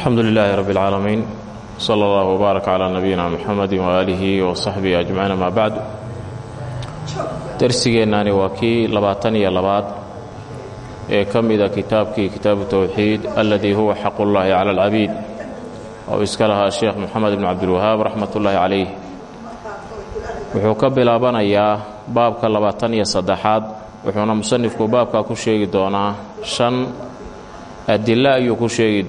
alxamdu lilaahi rabbi اlcaalamiin sala allah wbaarak calaa nabiyina muxamedi waaalihi wa saxbihi ajmaciin amaa bacdu darsigeennaani waa kii labaatan iyo labaad ee ka mida kitaabkii kitaabu huwa xaqullaahi cala alcabiid oo iska lahaa sheekh moxamed ibn cabdilwahaab raxmat ullaahi calayh wuxuu ka bilaabanayaa baabka labaatan iyo saddexaad wuxuuna musanifku baabkaa ku sheegi doonaa shan adilo ayuu ku sheegi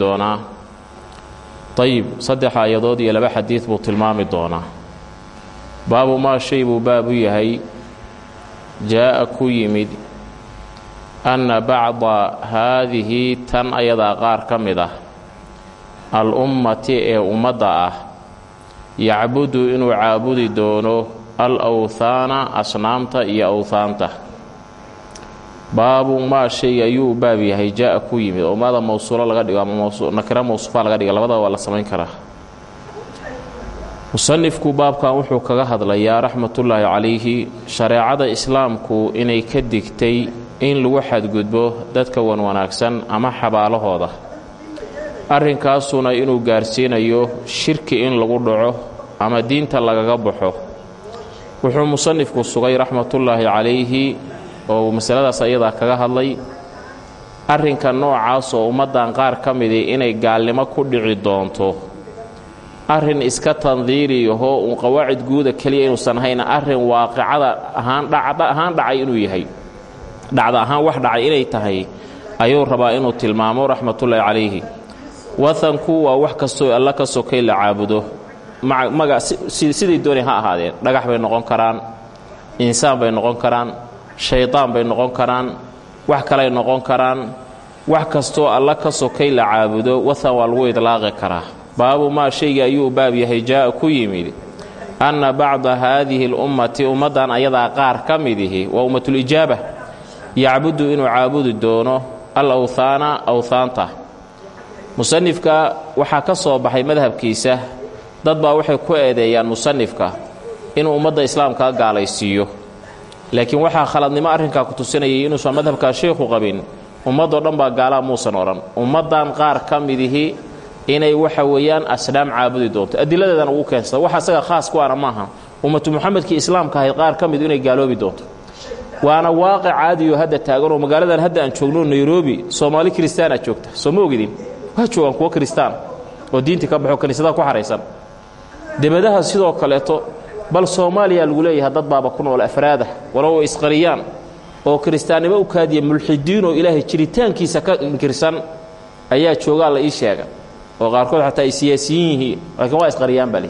ayib saddex aayadood iyo laba xadiid buu tilmaami doonaa. Baabu maa shay buu baab u yahay. Jaa'a ku yimid anna bacda haadihi tan ayadaa qaar ka mid ah. Al-ummati ee ummadda ah yacbudu inuu caabudi doono al asnaamta iyo awthaanta baabu maa shay ayuu baab yahay jaa'a ku yimid. Oo maada mawsuulo laga dhigo ama nakira mawsuufa laga dhiga labadaba waa la samayn karaa. Musanifku baabkan wuxuu kaga hadlayaa raxmatullaahi calayhi shareecada islaamku inay ka digtay in lagu xadgudbo dadka wanwanaagsan ama xabaalahooda. Arrinkaasuna inuu gaarsiinayo shirki in lagu dhaco ama diinta lagaga baxo. Wuxuu musanifku sugay raxmatullaahi calayhi oo masaladaas ayadaa kaga hadlay arrinka noocaas oo ummaddan qaar ka midii inay gaalnimo ku dhici doonto. Arrin iska tandiiriyahoo uun qawaacid guuda keliya inuusan hayna arrin waaqicada ahaan dhacda ahaan dhacay inuu yahay. Dhacda ahaan wax dhacay inay tahay ayuu rabaa inuu tilmaamo raxmatullaahi calayhi. Watanku waa wax kastoo alla ka sokay la caabudo. Maga siday doonay ha ahaadeen dhagax bay noqon karaan insaan bay noqon karaan shaydaan bay noqon karaan wax kaley noqon karaan wax kastoo alla ka sokay la caabudo wathan waa lagu idlaaqi karaa. Baabu maa shayga ayuu baab yahay jaa'a ku yimid anna bacda haadihi lummati ummaddan ayadaa qaar ka midihi waa ummatulijaaba yacbudu inuu caabudi doono al awthaana awthaanta. Musanifka waxaa ka soo baxay madhabkiisa dad baa waxay ku eedeeyaan musanifka inuu ummadda islaamkaa gaalaysiiyo laakiin waxaa khaladnimo arrinkaa ku tusinayay inuusan madhabkaa sheikhu qabin. Ummadoo dhan baa gaalaa muusan odhan. Ummaddan qaar ka midihi inay waxa weeyaan asnaam caabudi doonto. Adiladeedana ugu keensada wax asaga khaas ku ana maaha. Ummatu muxamedkii islaamka ahayd qaar ka midu inay gaaloobi doonto. Waana waaqic caadiyo hadda taagan oo magaaladan hadda aan joogno nairobi soomaali kristaana joogta. Soo ma ogidin waa joogaan kuwo kristaan oo diintii ka baxo kiniisadaha ku xahaysan debadaha sidoo kaleeto bal soomaaliya lagu leeyahay dad baaba ku nool afraadah walow isqariyaan oo kiristaannimo u kaadiya mulxidiin oo ilaahay jiritaankiisa ka inkirsan ayaa joogaa la ii sheega. Oo qaarkood xataa ay laakiin waa isqariyaan baa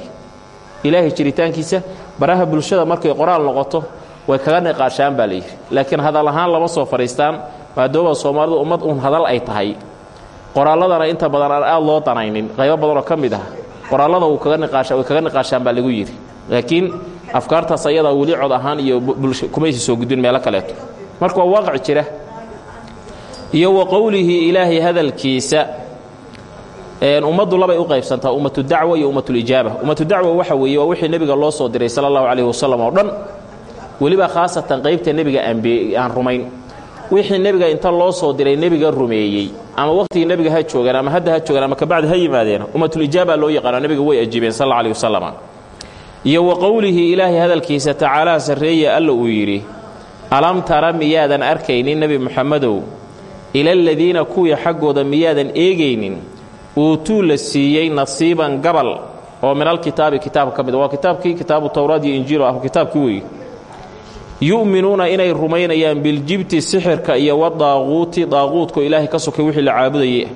ilaahay jiritaankiisa baraha bulshada markay qoraal noqoto way kaga niqaashaan baa laakiin hadal ahaan lama soo fadhiistaan maadaama soomaalidu ummad uun hadal ay tahay. Qoraalladana inta badan aad loo danaynin qaybo badanoo ka mid ah qoraallada wuu kaga niqaasha way kaga niqaashaan baa lagu yidhi laakiin afkaartaas ayadaa weli cod ahaan iyo kumaysi soo gudbin meelo kaleeto. Marka waa waaqic jira. Iyo wa qowlihi ilaahay hadalkiisa ummaddu labay u qaybsantaa ummatu dacwa iyo ummatulijaaba ummatu dacwa waxa weeye waa wixii nebiga loo soo diray sala allahu calayhi wasalam oo dhan. Weliba khaasatan qaybta nebiga aan rumayn. Wixii nebiga inta loo soo diray nebiga rumeeyey. Ama wakhtigii nebiga ha joogaan ama hadda ha joogaan ama kabacdi ha yimaadeen ummatulijaaba loo yaqaano nebiga way ajiibeen sal alla alih wasalam iyo wa qowlihi ilaahay hadalkiisa tacaalaa sarreeya alla uu yidhi alam tara miyaadan arkaynin nebi muxamedow ilaaladiina kuwii xaggooda miyaadan eegaynin? Uutuu la siiyey nasiiban gabal oo minalkitaabi kitaabka ka mid waa kitaabkii kitaabu towraad iyo injiil oo ah kitaabkii weeye yu'minuuna inay rumaynayaan biljibti sixirka iyo wadaaquuti daaquudko ilaahay ka sokay wixii la caabudayay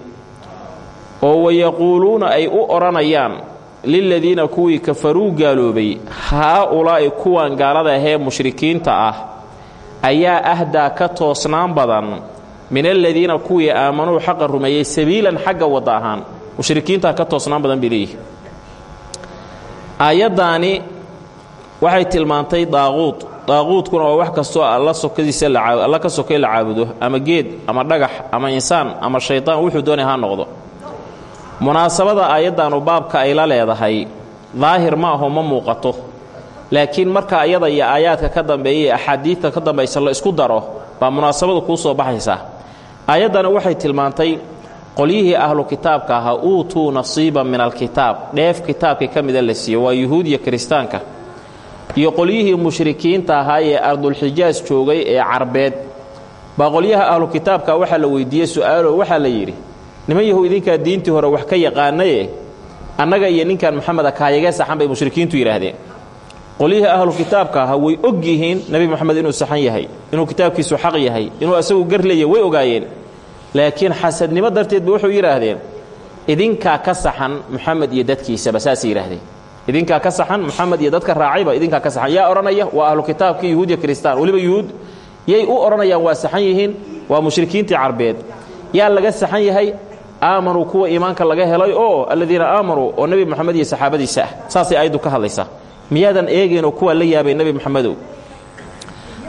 oo wayaquuluuna ay u odhanayaan liladiina kuwii kafaruu gaaloobay haa-ulaa'i kuwan gaalada ahee mushrikiinta ah ayaa ahdaa ka toosnaan badan min aladiina kuwii aamanuu xaqa rumeeyey sabiilan xagga wadda ahaan. Mushrikiintaa ka toosnaan badan bay leeyihi aayaddaani waxay tilmaantay daaquud. Daaquudkuna waa wax kastoo alla sokadiisa alla ka sokay la caabudo ama geed ama dhagax ama insaan ama shaydaan wuxuu doonay ha noqdo munaasabada aayaddaanu baabka ay la leedahay daahir ma aho ma muuqato. Laakiin marka ayada iyo aayaadka ka dambeeya axaadiidta ka dambaysa la isku daro baa munaasabadu kuu soo baxaysaa aayaddana waxay tilmaantay qolyihii ahlu kitaabka ahaa uutuu nasiiban min alkitaab dheef kitaabkii ka mida la siiyo waa yuhuud iyo kiristaanka. Iyo qolyihii mushrikiinta ahaa ee ardulxijaas joogay ee carbeed. Baa qolyaha ahlu kitaabka waxaa la weydiiyey su'aalo waxaa la yidhi niman yahow idinkaa diintii hore wax ka yaqaanaye annaga iyo ninkan moxameda kaayagee saxan bay mushrikiintu yidhaahdeen. Qolyihii ahlu kitaabka ahaa way og yihiin nebi moxamed inuu saxan yahay inuu kitaabkiisu xaq yahay inuu asagu gar leeyahy way ogaayeen. Laakiin xasadnimo darteed ba wuxuu yidhaahdeen idinkaa ka saxan moxamed iyo dadkiisaba saasay yidhaahdeen. Idinkaa ka saxan moxamed iyo dadka raacayba idinkaa ka saxan. Yaa odhanaya waa ahlu kitaabkii yuhuud iyo kiristaan. Weliba yuhuud yay u odhanayaan waa saxan yihiin waa mushrikiintii carbeed. Yaa laga saxan yahay aamanuu kuwa iimaanka laga helay oo aladiina aamanuu oo nebi moxamed iyo saxaabadiisa ah. Saasay ka hadlaysaa. Miyaadan eegaynoo kuwaa la yaabay nebi moxamedow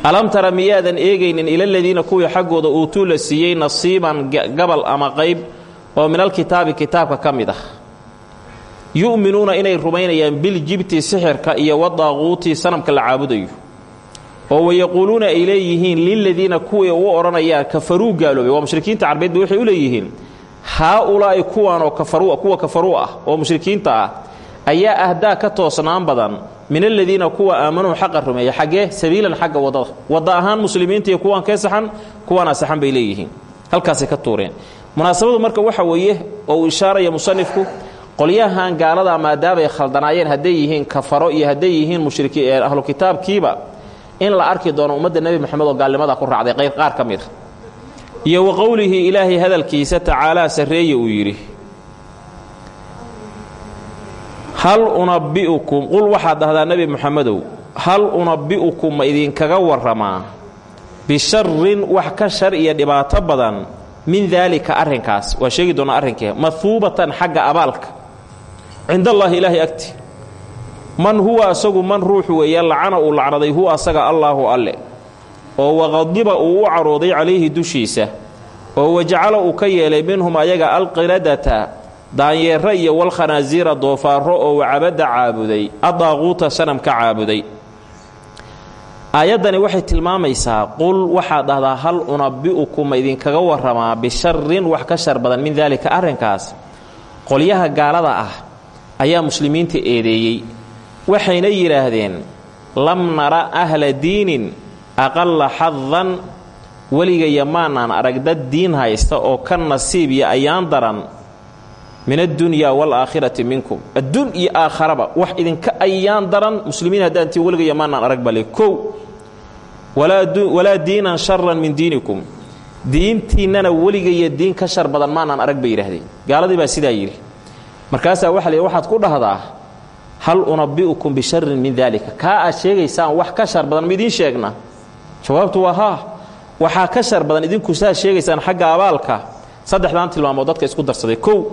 alam tara miyaadan eegaynin ilaladiina kuwii xaggooda uutuu la siiyey nasiiban gabal ama qayb oo minalkitaabi kitaabka ka mid ah. Inay rumaynayaan biljibti sixirka iyo wadaaquuti sanamka la caabudayo. Oo wayaquuluuna ay leeyihiin liladiina kuwii u odhanayaan kafaruu gaaloobay. Waa mushrikiinta carbeedba waxay u leeyihiin haa-ulaa'i kuwaanoo kafaru kuwa kafaruu ah oo mushrikiinta ah ayaa ahdaa ka toosnaan badan min aladiina kuwa aamanuu xaqa rumeeya xaggee sabiilan xagga waddada wadda ahaan muslimiinta iyo kuwaan saxan kuwaana saxan bay leeyihiin. Halkaasay ka tuureen. Munaasabadu marka waxa weeye oo uu ishaaraya musanifku gaalada maadaamay khaldanaayeen hadday yihiin kafaro iyo hadday yihiin mushriki ahlu kitaabkiiba in la arki doono ummadda nebi moxamed oo gaalnimada ku raacday qayr qaar ka mid. a iyo wa qowlihii ilaahay hadalkiisa tacaalaa sarreeye uu yidhi hal unabbi'ukum qul waxaad dhahdaa nebi moxamedow hal unabbi'ukum ma idinkaga warramaa bisharin wax ka shar iyo dhibaato badan min daalika arrinkaas? Waa sheegi doonaa arrinkee mahuubatan xagga abaalka cind allaahi ilaahay agti. Man huwa asagu man ruuxu weeye lacana uu lacnaday huwa asaga allaahu alle oo waqadiba uu u carooday calayhi dushiisa oo wajacala uu ka yeelay minhum ayaga alqiradata daanyeerra iyo walkhanaasiira doofaarro oo wacabadda caabuday adaaquuta sanam ka caabuday. Aayaddani waxay tilmaamaysaa qul waxaad dhahdaa hal unabbi'ukum ma idinkaga warramaa bisharin wax ka shar badan min daalika arrinkaas. Qolyaha gaalada ah ayaa muslimiinta eedeeyey waxayna yidhaahdeen lam nara ahla diinin aqalla xadan weligaya maanaan arag dad diin haysta oo ka nasiib iyo ayaan daran min addunyaa waalaakhirati minkum. Adduun iyo aakharaba wax idinka ayaan daran muslimiin haddaantiin weligaya maanaan arag bale kow. Walaa diinan sharan min diinikum. Diintiinnana weligaya diin ka shar badan maanaan arag bay yidhaahdeen. Gaaladii baa sidaa yidhi. Markaasaa waxa la waxaad ku dhahdaa hal unabbi'ukum bisharin min daalika kaa aad sheegaysaan wax ka shar badan ma sheegna jawaabtu waa haa. Waxaa ka shar badan idinku saa sheegaysaan xagga abaalka. Saddexdan tilmaamood dadka isku darsaday. Kow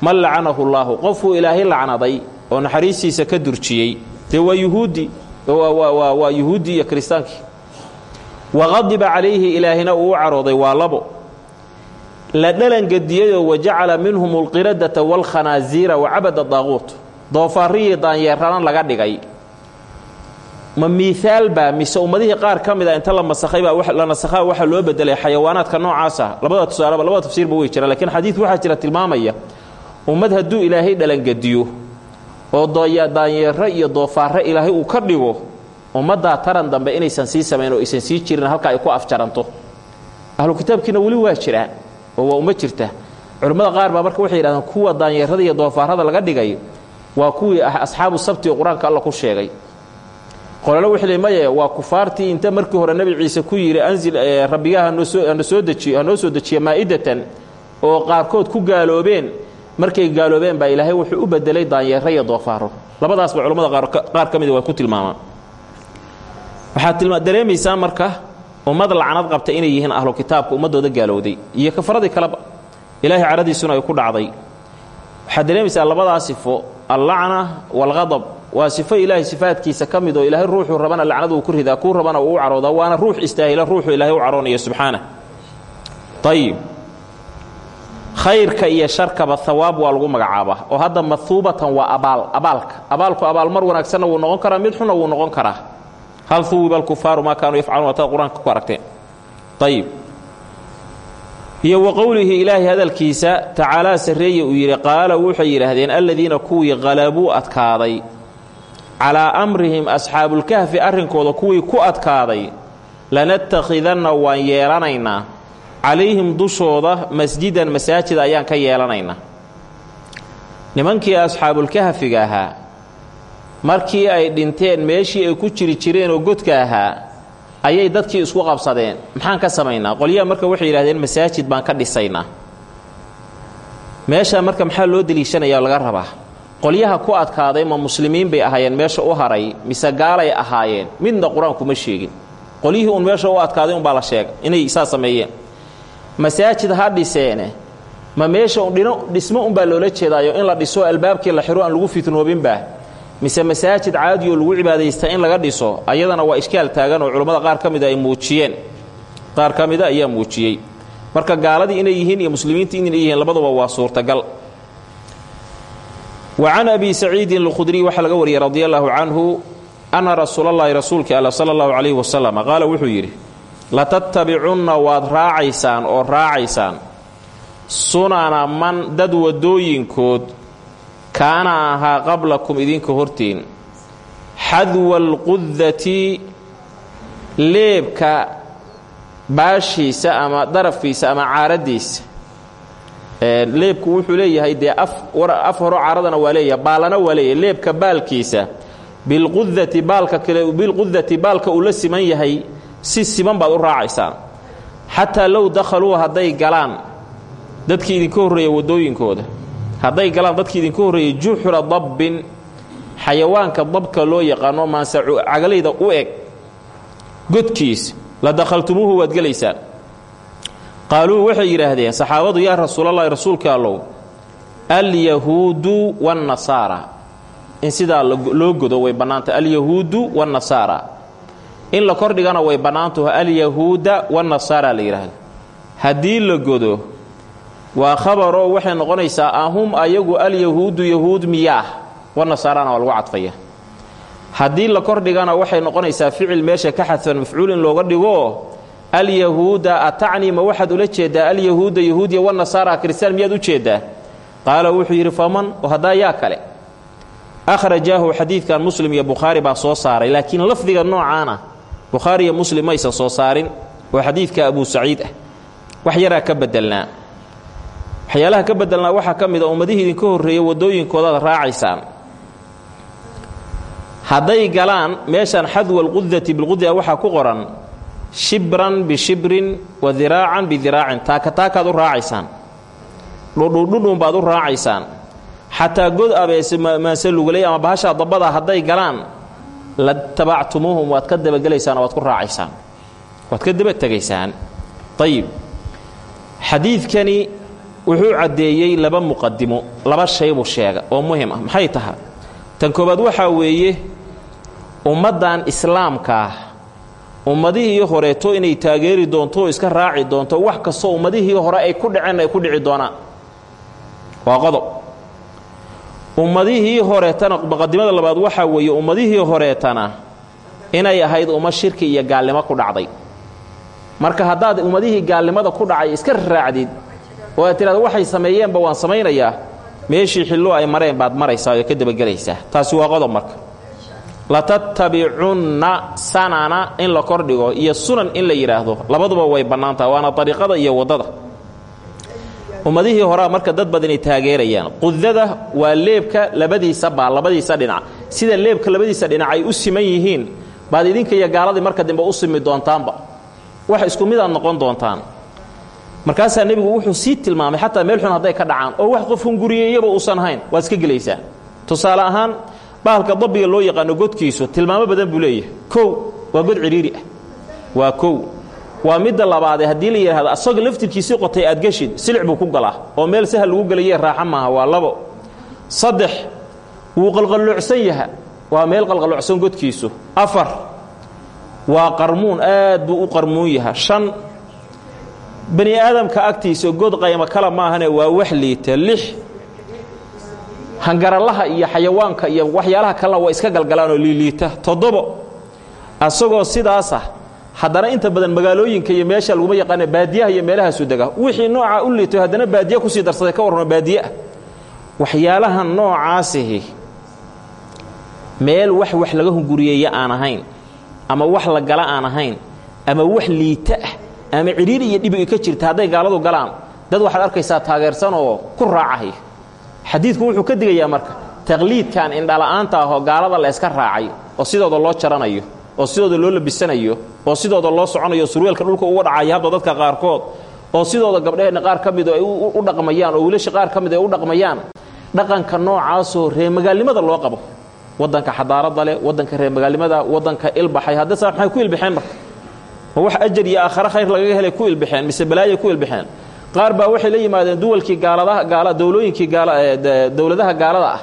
man lacanahu llaahu qofuu ilaahay oo naxariistiisa ka durjiyey dee waa yuhuudi waa yuhuuddii iyo kiristaankii waqadiba calayhi ilaahina uu u waa labo. La dhalangediyeyoo wajacala minhum alqiradata waalkhanaasiira wacabada daaquut. Doofaarrihii daanyeeranan laga dhigay ma miaalbaa mise ummadihii qaar ka mid a inta la masakhaybaa la nasakhaa waxaa loo bedelay xayawaanaadka noocaasa. Labada tusaaleba labada tafsiirba way jiraan lakiin xadiid waxaa jira tilmaamaya ummad hadduu ilaahay dhalangediyo oo daanyeero iyo doofaarre ilaahay uu ka dhigo ummaddaa taran dambe inaysan sii samayn oo aysan sii jirin halka ay ku afjaranto. Ahlu kitaabkiina weli waa jiraan oo waa uma jirta. Culimmada qaar baa marka waxay yidhahdeen kuwa daanyeerada iyo doofaarrada laga dhigay waa kuwii ah asxaabu sabti oo qur'aanka alla ku sheegay qolalo le maye waa kufaartii inta markii hore nebi ciise ku yidhi anzil rabbigaa hanoosoo soo dejiyo hanoo soo dejiya maa'idatan oo qaarkood ku gaaloobeen markay gaaloobeen baa ilaahay wuxuu u bedelay daanyeero iyo doofaaro labadaasba culammada qaar ka mida waa ku tilmaamaan. Waxaad dareemaysaa marka ummad lacnad qabta inay yihiin ahlu kitaabka ummaddooda gaalowday. Iyo kafaradii kaleba ilaahay caradiisuna ay ku dhacday. Waxaad dareemaysaa labadaa sifo allacna waalqadab waa sifo ilaahay sifaadkiisa ka mid oo ilaahay ruuxuu rabana lacnad uu ku ridaa kuu rabana uu u caroodaa waana ruux istaahila ruuxuu ilaahay u caroonaya subxaana. Ayib khayrka iyo sharkaba hawaab waa lagu magacaabaa oo hadda mahuubatan waa abaal abaalka. Abaalku abaal mar wanaagsanna wuu noqon karaa mid xunna wuu noqon karaa. Hal huwiba alkufaaru maa kaanuu yafcaluun ataad qur'aanka ku aragteen. Ayib iyo wa qowlihi ilaahay hadalkiisa tacaalaa sarreeye uu yidhi qaala waxay yidhaahdeen alladiina kuwii qalabuu adkaaday calaa amrihim asxaabulkahfi arrinkooda kuwii ku adkaaday lanattakhidanna waan yeelanaynaa. Calayhim dushooda masjidan masaajid ayaan ka yeelanaynaa. Nimankii asxaabulkahfiga ahaa markii ay dhinteen meeshii ay ku jiri jireen oo godka ahaa ayay dadkii isku qabsadeen. Maxaan ka samaynaa? Qolyaha marka waxay yidhahdeen masaajid baan ka dhisaynaa. Meesha marka maxaa loo deliishanayaa laga rabaa qolyaha ku adkaaday ma muslimiin bay ahaayeen meesha u haray mise gaalay ahaayeen. Midna qur'aanku ma sheegin. Qolyihii uun meesha u adkaaday unbaa la sheegay. Inay saa sameeyeen. Masaajid ha dhiseene. Ma meesha dhismo unbaa loola jeedaayo in la dhiso albaabkii la xiro aan lagu fitnoobinbaa mise masaajid caadioo lagu cibaadaysta in laga dhiso ayadana waa ishkaal taagan oo culammada qaar ka mida ay muujiyeen. Qaar ka mida ayaa muujiyey. Marka gaaladii inay yihiin iyo muslimiinta inay yihiin labaduba waa suurtagal wa can abi saciidin alkhudriy waxaa laga wariyey radi allaahu canhu anna rasuulallaahi rasuulkii alla sala allahu calayhi wasalam qaala wuxuu yidhi latattabicunna waad raacaysaan oo raacaysaan. Sunana man dad waddooyinkood kaana ahaa qablakum idinka hortiin. Xadwa alqudati leebka baashiisa ama darafkiisa ama caaraddiisa leebku wuxuu leeyahay dee af horo caaradana waa baalana waa leebka baalkiisa bilqudati baalka kale bilqudati baalka uu la siman yahay si siman baad u raacaysaan. Xataa low dakhaluu hadday galaan dadkii idinka horreeya waddooyinkooda. Hadday galaan dadkii idinka horreeyey juxra dabbin xayawaanka dabka loo yaqaano maanse cagalayda u eg godkiis la dakhaltumuuhu waad gelaysaan qaaluu waxay yidhaahdeen saxaabadu yaa rasuulallaahi rasuulka allow alyahuudu waannasaara in sidaa loo godo way bannaantah alyahuudu waannasaara in la kordhigana way bannaantaho alyahuuda waannasaara la yidhaahdo haddii la godo waa khabaroo waxay noqonaysaa ahum ayagu alyahuudu yahuud miyaah wanasaarana waa lagu cadfaya. Haddii la kordhigana waxay noqonaysaa ficil meesha ka xadfan mafcuul in looga dhigo alyahuuda atacni ma waxaad ula jeedaa? Alyahuuda yahuudiya wanasaara kristaan miyaad u jeedaa? Qaala wuxuu yidhi faman oo haddaa yaa kale. Akhrajaahu xadiidkan muslim iyo bukhaari baa soo saaray laakiin lafdiga noocaana bukhaari iyo muslim maysan soo saarin oo xadiidka abu saciid ah. Wax yaraa ka bedelnaa waxyaalaha ka bedelnaa waxaa ka mid a ummadihii idinka horreeyey waddooyinkoodaad raacaysaan. Hadday galaan meeshan xadwa alqudati bilquda waxaa ku qoran shibran bishibrin wa diraacan bidiraacin taaka taakaad u raacaysaan. Dhudhudhudhun baad u raacaysaan. Xataa god abeese maase lugulay ama bahashaa dabada hadday galaan la tabactumuuhum waad ka dabagelaysaan waad ku raacaysaan. Waad ka daba tegaysaan. Ayib xadiidkani wuxuu caddeeyey laba muqadimo laba shay buu sheega oo muhiim ah. Maxay tahay tan koobaad waxaa weeye ummaddan islaamka ah ummadihii horeeto inay taageeri doonto oo iska raaci doonto wax kastoo ummadihii hore ay ku dhaceen ay ku dhici doonaan. Waa qodob. Ummadihii horeetana muqadimada labaad waxaa weeye ummadihii horeetana inay ahayd ummad shirki iyo gaalnimo ku dhacday. Marka haddaad ummadihii gaalnimada ku dhacay iska raacdid oo aad tidhahdo waxay sameeyeenba waan samaynayaa meeshii xillo ay mareen baad maraysaa oo ka dabagelaysaa. Taasi waa qodob marka latattabicunna sanana in la kordhigo iyo sunan in la yidhaahdo labaduba way bannaantaha waana dariiqada iyo waddada. Ummadihii horaa marka dad badanay taageerayaan qudada waa leebka labadiisa baa labadiisa dhinac. Sida leebka labadiisa dhinac ay u siman yihiin baad idinka iyo gaaladii marka dambe u simi doontaanba. Wax isku midaad noqon doontaan. Markaasaa nebigu wuxuu sii tilmaamay xataa meel xun hadday ka dhacaan oo wax qof hunguriyeeyaba uusan hayn waad iska gelaysaa. Tusaale ahaan bahalka dabbiga loo yaqaano godkiisu tilmaamo badan buu leeyahay. Kow waa god cidhiiri ah. Waa kow. Waa midda labaadee haddii la yidhahdo asagoo laftirkiisii qotay aad geshid silic buu ku galaa oo meel sahal lagu gelaye raaxa maaha waa labo. Saddex wuu qalqalloocsan yaha waa meel qalqalloocsan godkiisu. Afar waa qarmuun aad buu u qarmuun yaha shan bani aadamka agtiisa god qaymo kale maahane waa wax liita. Lix hangaralaha iyo xayawaanka iyo waxyaalaha kalena waa iska galgalaan oo liiliita. Toddobo asagoo sidaasah haddana inta badan magaalooyinka iyo meesha laguma yaqaana baadiyaha iyo meelahaasu dega wixii noocaa u liito haddana baadiya ku sii darsaday ka warrama baadiye ah waxyaalaha noocaasihi meel wax wax laga hunguriyeeya aan ahayn ama wax la gala aan ahayn ama wax liita ah ama cidhiir iyo dhibi ka jirta hadday gaaladu galaan dad waxaad arkaysaa taageersan oo ku raacahaya xadiidku wuxuu ka digayaa marka taqliidkan indhala'aanta ahoo gaalada la yska raacay oo sidooda loo jaranayo oo sidooda loo labisanayo oo sidooda loo soconayo surweelka dhulka uga dhacaya habda dadka qaarkood oo sidooda gabdhaheenna qaar ka ay u dhaqmayaan oo wiilasha qaar ka ay u dhaqmayaan dhaqanka noocaasoo reemagaalnimada loo qabo. Waddanka xadaarada leh waddanka reemagaalnimada waddanka ilbaxay hadda saa maxay ku ilbaxeen marka? Ma wax ajar iyo aakhare khayr lagaga helay ku ilbaxeen mise balaayay ku ilbaxeen qaar baa waxay la yimaadeen duwalkii gaaladaha gaala dowlooyinkii dowladaha gaalada ah.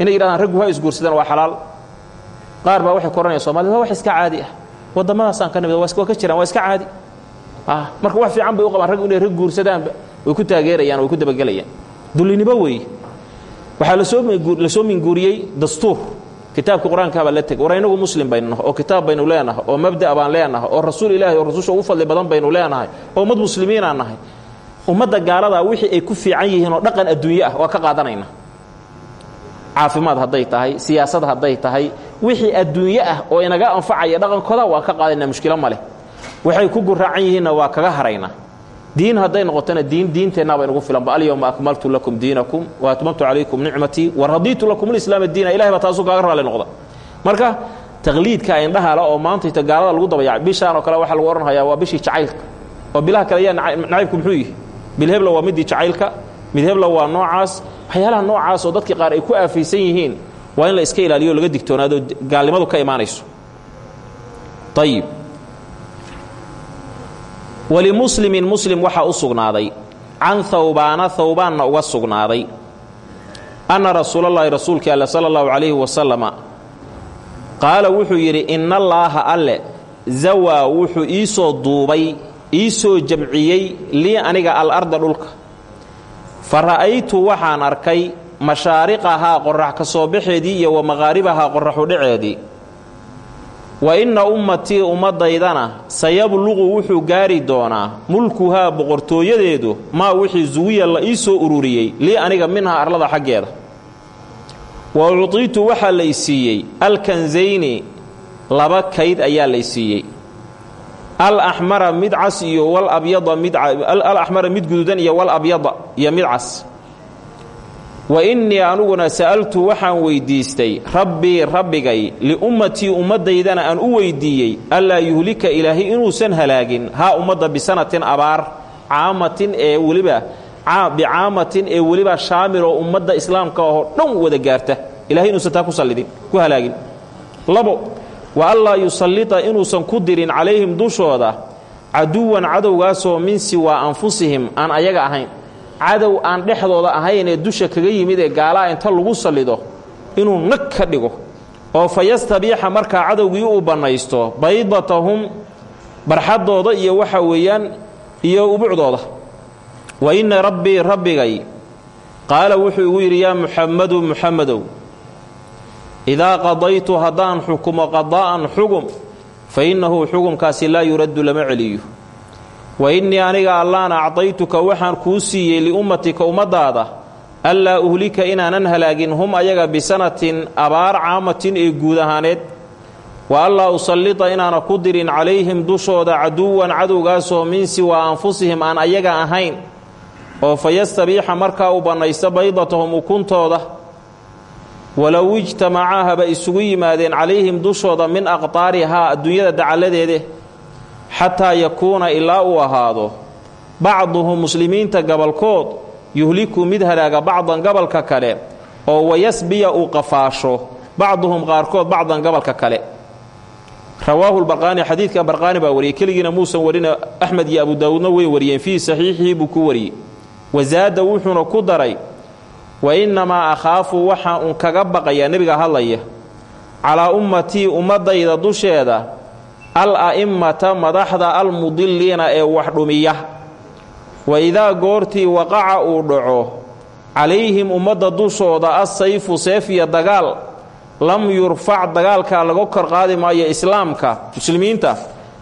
Inay yidhahdaan raggu ha isguursadaan waa xalaal. Qaar baa waxay koranayaan somalida waa wax iska caadi ah. Waddamadaasaan ka nimid waa ka jiraan waa iska caadi. Marka wax fiican bay u qabaan rag inay rag guursadaanba way ku taageerayaan way ku dabagelayaan. Dullinimo weeye waxaa la soo minguuriyey dastuur. Kitaabka qur'aankaabaa la teg war inagu muslim baynu nahay oo kitaab baynu leenahay oo mabda' baan leenahay oo rasuul ilaahi oo rasusha ugu fadli badan baynu leenahay oo ummad muslimiinaan nahay ummadda gaaladaa wixii ay ku fiican yihiin oo dhaqan adduunye ah waa ka qaadanayna. Caafimaad hadday tahay siyaasad hadday tahay wixii adduunye ah oo inaga anfacaya dhaqankooda waa ka qaadayna mushkilo ma leh. Waxay ku guraacan yihiinna waa kaga haraynaa diin hadday noqotona diin diinteennaaba inugu filanba alyowma akmaltu lakum diinakum wa atmamtu calaykum nicmatii wa radiitu lakum lislaama diina. Ilahay baa taasuu kaaga raali noqda. Marka taqliidka indhahala oo maantayta gaalada lagu dabayaacay bishaan oo kale waxaa lagu odhanhayaa waa bishii jacaylka. Oo bilaha kale yaa nacaybku muxuu yihi bilhebla waa midii jacaylka midhebla waa noocaas. Waxyaalaha noocaas oo dadkii qaar ay ku aafaysan yihiin waa in la iska ilaaliyo o laga digtoonaado gaalnimadu ka imaanayso. Ayib walimuslimin muslim waxaa u sugnaaday. Can hawbaana uga sugnaaday. Anna rasuulallaahi rasuulkii alle sala allahu calayhi wasalama qaala wuxuu yidhi innallaaha alle zawaa wuxuu ii soo duubay ii soo jamciyey lii aniga al-arda dhulka. Fa ra'aytu waxaan arkay mashaariqahaa qorrax ka soo baxeedii iyo wa maqaaribahaa qorraxu dhaceedii. Wa inna ummatii ummaddaydana sayabluqu wuxuu gaari doonaa mulkuhaa boqortooyadeedu maa wixii suwiya la ii soo ururiyey lii aniga minhaa arlada xaggeeda. Wa uctiitu waxaa lay siiyey alkansayni laba kayd ayaa lay alaxmara mid cas iyo walabyada midalaxmara mid guduudan iyo walabyada iyo mid cas. Wa innii anuguna sa'altu waxaan weyddiistay rabbii rabbigay liummatii ummaddaydana aan u weyddiiyey allaa yuhlika ilaahay inuusan halaagin haa ummadda bisanatin abaar caamatin ee weliba bicaamatin ee weliba shaamiloo ummadda islaamka oo dhan wada gaarta ilahay inuusan taa ku sallidin ku halaagin. Labo wa allaa yusallita inuusan ku dirin calayhim dushooda caduwan cadowgaasoo min siwaa anfusihim aan ayaga ahayn. Cadow aan dhexdooda ahayn ee dusha kaga yimid ee gaalaa inta lagu sallido inuu nag ka dhigo. Oo fa yastabiixa markaa cadowgii uu bannaysto baydatahum barxaddooda iyo waxa weeyaan iyo ubucdooda. Wa inna rabbii rabbigay qaala wuxuu igu yidhi yaa muxammadu muxammadow idaa qadaytu haddaan xukumo qadaa'an xugum fa innahu xugumkaasi laa yuraddu lama celiyo wa innii aniga allaan acdaytuka waxaan kuu siiyey liummatika ummaddaada allaa uhlika inaanan halaagin hum ayaga bisanatin abaar caamatin ee guud ahaaneed wa allaa usallita inaana ku dirin calayhim dushooda caduwan cadowgaasoo min siwaa anfusihim aan ayaga ahayn oo fa yastabiixa markaa uu bannaysto baydatahum ukuntooda walow ijtamacaa haba isugu yimaadeen calayhim dushooda min aqtaarihaa adduunyada dacalladeede xataa yakuuna ilaa uu ahaado bacduhum muslimiinta gabolkood yuhliku mid halaaga bacdan gabalka kale oo wayasbiya uu qafaasho bacduhum qaarkood bacdan gabalka kale. Rawaahu lbarqaani xadiidka barqaani baa wariyey keligiina muusan warina axmed iyo abu daawuudna way wariyeen fiihi saxiixihii buu ku wariyey. Wasaada wuxuuna ku daray wa innamaa akhaafu waxaa uun kaga baqayaa nebiga hadlaya calaa ummatii ummaddayda dusheeda al a'immata madaxda almudilliina ee wax dhumiya wa idaa goortii waqaca uu dhaco calayhim ummadda dushooda assayfu seef iyo dagaal lam yurfac dagaalkaa laga kor qaadi maayo islaamka muslimiinta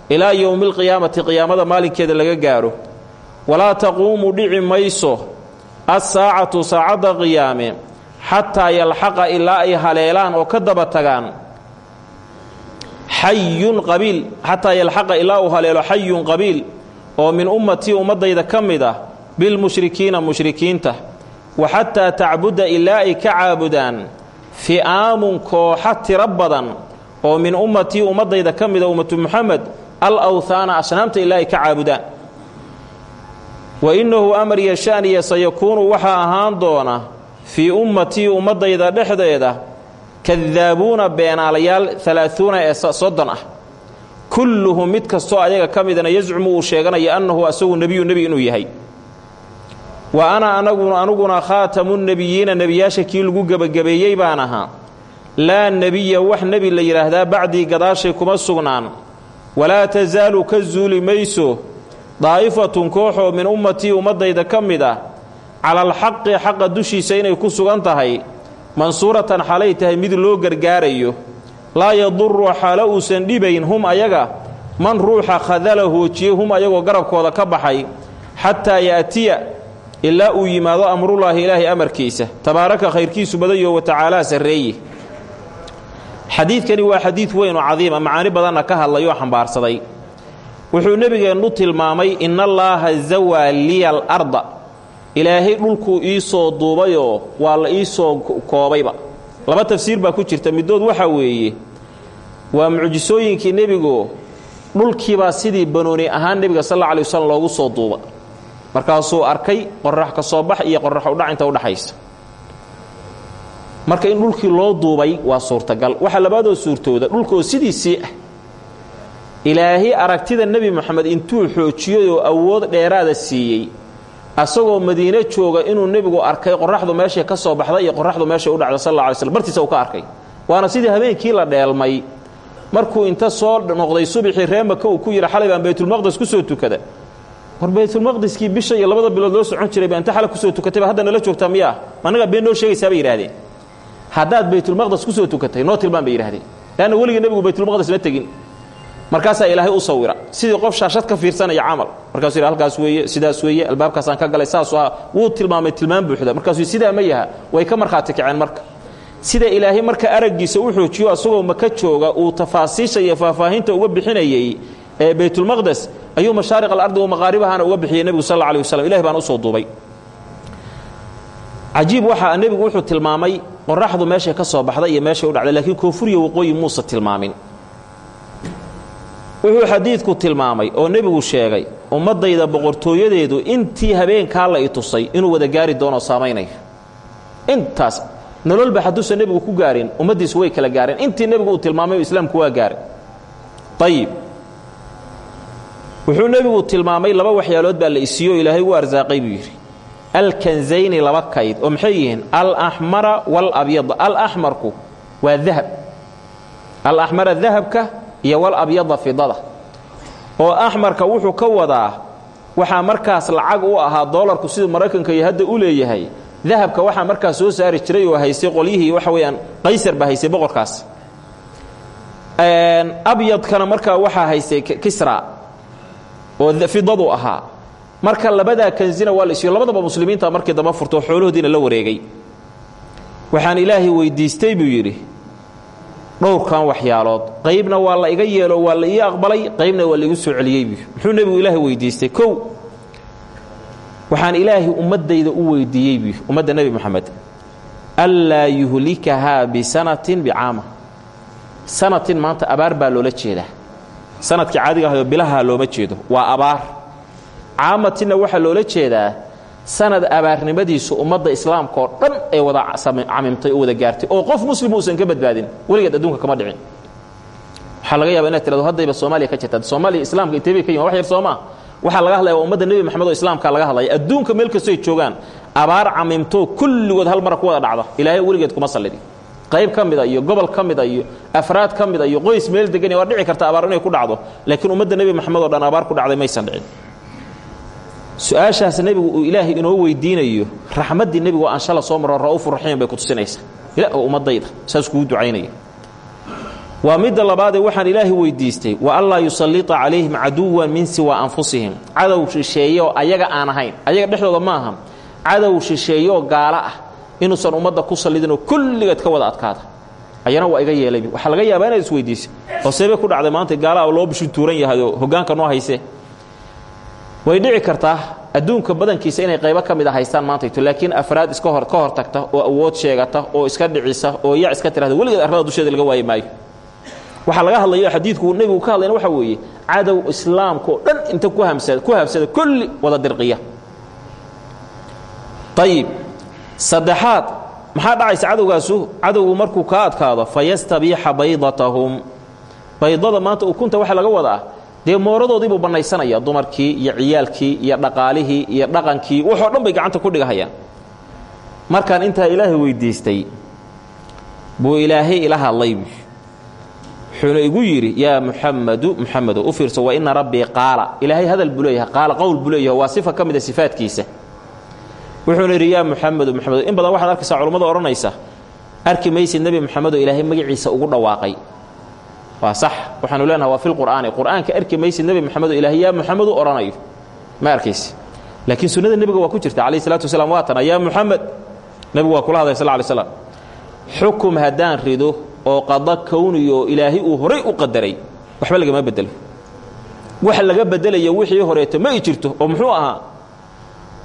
ilaa yowmi alqiyaamati qiyaamada maalinkeeda laga gaaro. Walaa taquumu dhici mayso assaacatu saacadda qiyaame xataa yalxaqa ilaa ay haleelaan oo ka daba tagaan. Xayun qabiil xataa yalxaqa ilaa uu haleelo xayun qabiil oo min ummatii ummaddayda ka mid ah bilmushrikiina mushrikiinta. Wa xataa tacbuda ilaa ay ka caabudaan fi'aamun kooxa tiro badan oo min ummatii ummaddayda ka mida ummatu muxamed al awhaana asnaamta ilaa ay ka caabudaan wa innahu amar yashaaniya sayakuunu waxaa ahaan doona fii ummatii ummaddayda dhexdeeda kadaabuuna beenaalayaal alaaثuuna ee soddon ah. Kulluhum mid kastoo ayaga ka midana yazcumu uu sheeganaya annahu asagu nebiyu nebi inuu yahay. Wa ana anaguna anuguna khaatamu nebiyiina nebiyaasha kii lagu gebagabeeyey baan ahaa. Laa nebiya wax nebi la yidhaahdaa bacdii gadaashay kuma sugnaan. Walaa tasaalu ka zuuli mayso daa'ifatun kooxoo min ummatii ummaddayda ka mid ah cala alxaqi xaqa dushiisa inay ku sugan tahay mansuuratan xalay tahay mid loo gargaarayo. Laa yaduru xaalo uusan dhibayn hum ayaga man ruuxa khadala hoojiye hum ayagoo garabkooda ka baxay xataa ya'tiya ilaa uu yimaado amrullaahi ilaahay amarkiisa. Tabaaraka khayrkiisu badayo wa tacaalaa sarreeye xadiidkani waa xadiid weyn oo cadiima macaani badanna ka hadlayoo xambaarsaday wuxuu nebigeennu tilmaamay in allaaha zawaa liya alarda ilaahay dhulkuu ii soo duubayoo waa la ii soo koobayba. Laba tafsiir baa ku jirta. Middood waxaa weeye waa mucjisooyinkii nebigu dhulkiibaa sidii banooni ahaan nebiga sal alla alay waslm loogu soo duuba. Markaasuu arkay qorax ka soo bax iyo qorax udhac inta udhaxaysa marka in dhulkii loo duubay waa suurtagal. Waxaa labaadoo suurtooda dhulkaoo sidiisii ah ilaahay aragtida nebi moxamed intuu xoojiyey oo awood dheeraada siiyey asagoo madiine jooga inuu nebigu arkay qoraxdu meeshay ka soo baxday iyo qoraxdu meeshay u dhacda sal slm bartiisa uu ka arkay. Waana sidii habeenkii la dheelmay. Markuu inta soo noqday subaxii ree uu ku yidhi xalay baan baytulmaqdes ku soo tukada. War baytulmaqdiskii bisha iyo labada bilood loo socon jiray baa inta xale ku soo tukatay ba hadda nala joogtaa miyaa? Annagaa been noo sheegaysaa bay yidhahdeen haddaad baytulmaqdes ku soo tukatay noo tilmaan bay yidhahdeen leanna weligii nebigu baytulmaqdes ma tegin markaasaa ilaahay u sawira. Sidii qof shaashad ka fiirsanaya camal. Markaasuu yidhi halkaas weeye sidaas weeye albaabkaasaan ka galay saasu aha wuu tilmaamay tilmaan buuxda markaasuu sidaa ma yaha way ka markhaati kaceen marka. Sida ilaahay marka araggiisa u xoojiyo asagoo maka jooga uu tafaasiisha iyo faahfaahinta uga bixinayey ee baytulmaqdes ayuu mashaariq alardi wa maqaaribahana uga bixiyey nebigu sal alla alay waslam ilahi baan u soo duubay. Cajiib waxaa nebigu wuxuu tilmaamay qoraxdu meeshay ka soo baxday iyo meeshay u dhacday laakiin koonfuriya waqooyi muusa tilmaamin wuxuu xadiidku tilmaamay oo nebigu sheegay ummaddayda boqortooyadeedu intii habeenkaa la i tusay inuu wada gaari doonoo saamaynaya. Intaas nololba hadduusan nebigu ku gaarin ummaddiisu way kala gaareen. Intii nebigu uu tilmaamay islaamku waa gaaray ayib wuxuu nebigu tilmaamay laba waxyaalood baa la isiiyo o ilaahay u arsaaqay buu yidhi. Alkanzayni laba kayd oo maxay yihiin? Alaxmara walabyada alaxmarku waa dahab. Alaxmara dahabka iyo walabyada fidada. Oo axmarka wuxuu ka wadaa waxaa markaas lacag u ahaa doolarku siduu maraykanka iyo hadda u leeyahay. Dahabka waxaa markaas soo saari jiray oo haystay qolyihii waxa weeyaan qaysar baa haystay boqorkaas. Abyadkana markaa waxaa haystay kisra oo fidadu ahaa. Marka labadaa kanzina waa la isiyo labadaba muslimiinta markii damba furto xoolahoodiina la wareegay. Waxaan ilaahay weydiistay buu yidhi dhowrkan waxyaalood. Qaybna waa la iga yeelo waa la ii aqbalay qaybna waa laigu soo celiyey buu muxuu nebigu ilaahay weydiistay kow waxaan ilaahay ummaddayda u weydiiyey buu ummadda nebi moxamed anlaa yuhlikahaa bisanatin bicaama. Sanatin maanta abaar baa loola jeedaa. Sanadkii caadiga ahayoo bilaha looma jeedo waa abaar. Caamatinna waxaa loola jeedaa sanad abaarnimadiisu ummadda islaamka dhan ay wada camimtay oo wada gaartay oo qof muslim uusan ka badbaadin weligeed adduunka kama dhicin. Waxaa laga yaba inad tirado haddayba soomaaliya ka jirta soomaaliya islaamka intee bay ka yihiin wax yar soomaa waxaa laga hadlaya waa ummadda nebi oo islaamka laga hadlaya adduunka meel kastoy joogaan abaar camimtoo kulligood hal mara ku wada dhacda ilaahay weligeed kuma sallidin qayb ka mida iyo gobol ka mida iyo afraad ka mida iyo qoys meel degan waa dhici karta abaar inay ku dhacdo. Laakiin ummadda nebi moxamed oo dhan abaar ku dhacday maysan dhicin su'aashaas nebigu uu ilaahay inoo weydiinayo raxmaddii nebigu aan shala soo maro ra'uufu raxiim bay ku tusinaysaa. Ila oo ummaddayda saas kugu ducaynaya. Waa midda labaadee waxaan ilaahay weydiistay wa anlaa yusallita calayhim caduwan min siwa anfusihim. Cadow shisheeyeoo ayaga aan ahayn ayaga dhexdooda ma aha cadow shisheeyeoo gaalo ah inuusan ummadda ku sallidinoo kulligeed ka wada adkaada. Ayana waa iga yeelayb waxaa laga yaabaa inaad isweydiisa oo seebay ku dhacday maanta gaalaha loo bishintuuran yahayoo hoggaanka noo hayse way dhici kartaa adduunka badankiisa inay qaybo ka mid a haystaan maantayto laakiin afraad iska hor ka hor tagta oo awood sheegata oo iska dhicisa oo yac iska tirahda weligeed arlada dusheeda laga waayi maayo. Waxaa laga hadlayo xadiidku nebigu ka hadlayna waxa weeye cadow islaamka oo dhan inta ku hamsada ku habsada kulli wada dirqiya. Ayib saddexaad maxaa dhacaysa cadowgaasu? Cadowgu markuu kaa adkaado fayastabiixa baydatahum baydada maanta ukunta waxa laga wadaa dee mooradoodiibuu bannaysanaya dumarkii iyo ciyaalkii iyo dhaqaalihii iyo dhaqankii waxoo dhan bay gacanta ku dhigahayaan. Markaan intaa ilaahay weydiistay buu ilaahay ila hadlay wuxuuna igu yidhi yaa muxamadu muxamedo u fiirso wa ina rabbii qaala. Ilaahay hadal buu leeyahay qaala qowl buu sifa ka mida sifaadkiisa. Wuxuuna yidhi yaa muxamedu in badan waxaad arkaysaa culammada odhanaysa arki maysid nebi ilaahay magaciisa ugu dhawaaqay waa sax. Waxaanu leenaha waa filqur'aani qur'aanka arki maysid nebi moxamedo ilaahay yaa muxamedu odhanayo ma arkaysi laakiin sunnada nebiga waa ku jirta. Calayh salatu wasalaam waa tana yaa muxamed nebigu waa kula hadlay sal lay slam xukum haddaan rido oo qada kowniyo ilaahay uu horay u qadaray waxba lagama bedelo wax laga bedelayo wixii horeeto ma i jirto oo muxuu ahaa?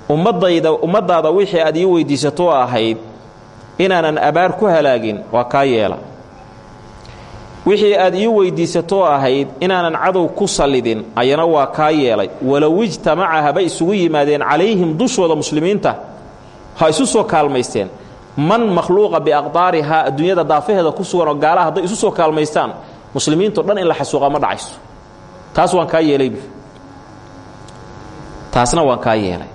Ummadayda ummaddaada wixii aad ii weyddiisatoo ahayd inaanan abaar ku halaagin waa kaa yeela wixii aad ii weyddiisatoo ahayd inaanan cadow ku sallidin ayana waa kaa yeelay. Walow ijtamaca habay isugu yimaadeen calayhim dushooda muslimiinta. Ha isu soo kaalmaysteen. Man makhluuqa biaqdaarihaa adduunyada daafaheeda ku sugan oo gaalaha hadday isu soo kaalmaystaan muslimiintao dhan in la xasuuqa ma dhacayso. Taas waan kaa yeelaybu taasna waan kaa yeelay.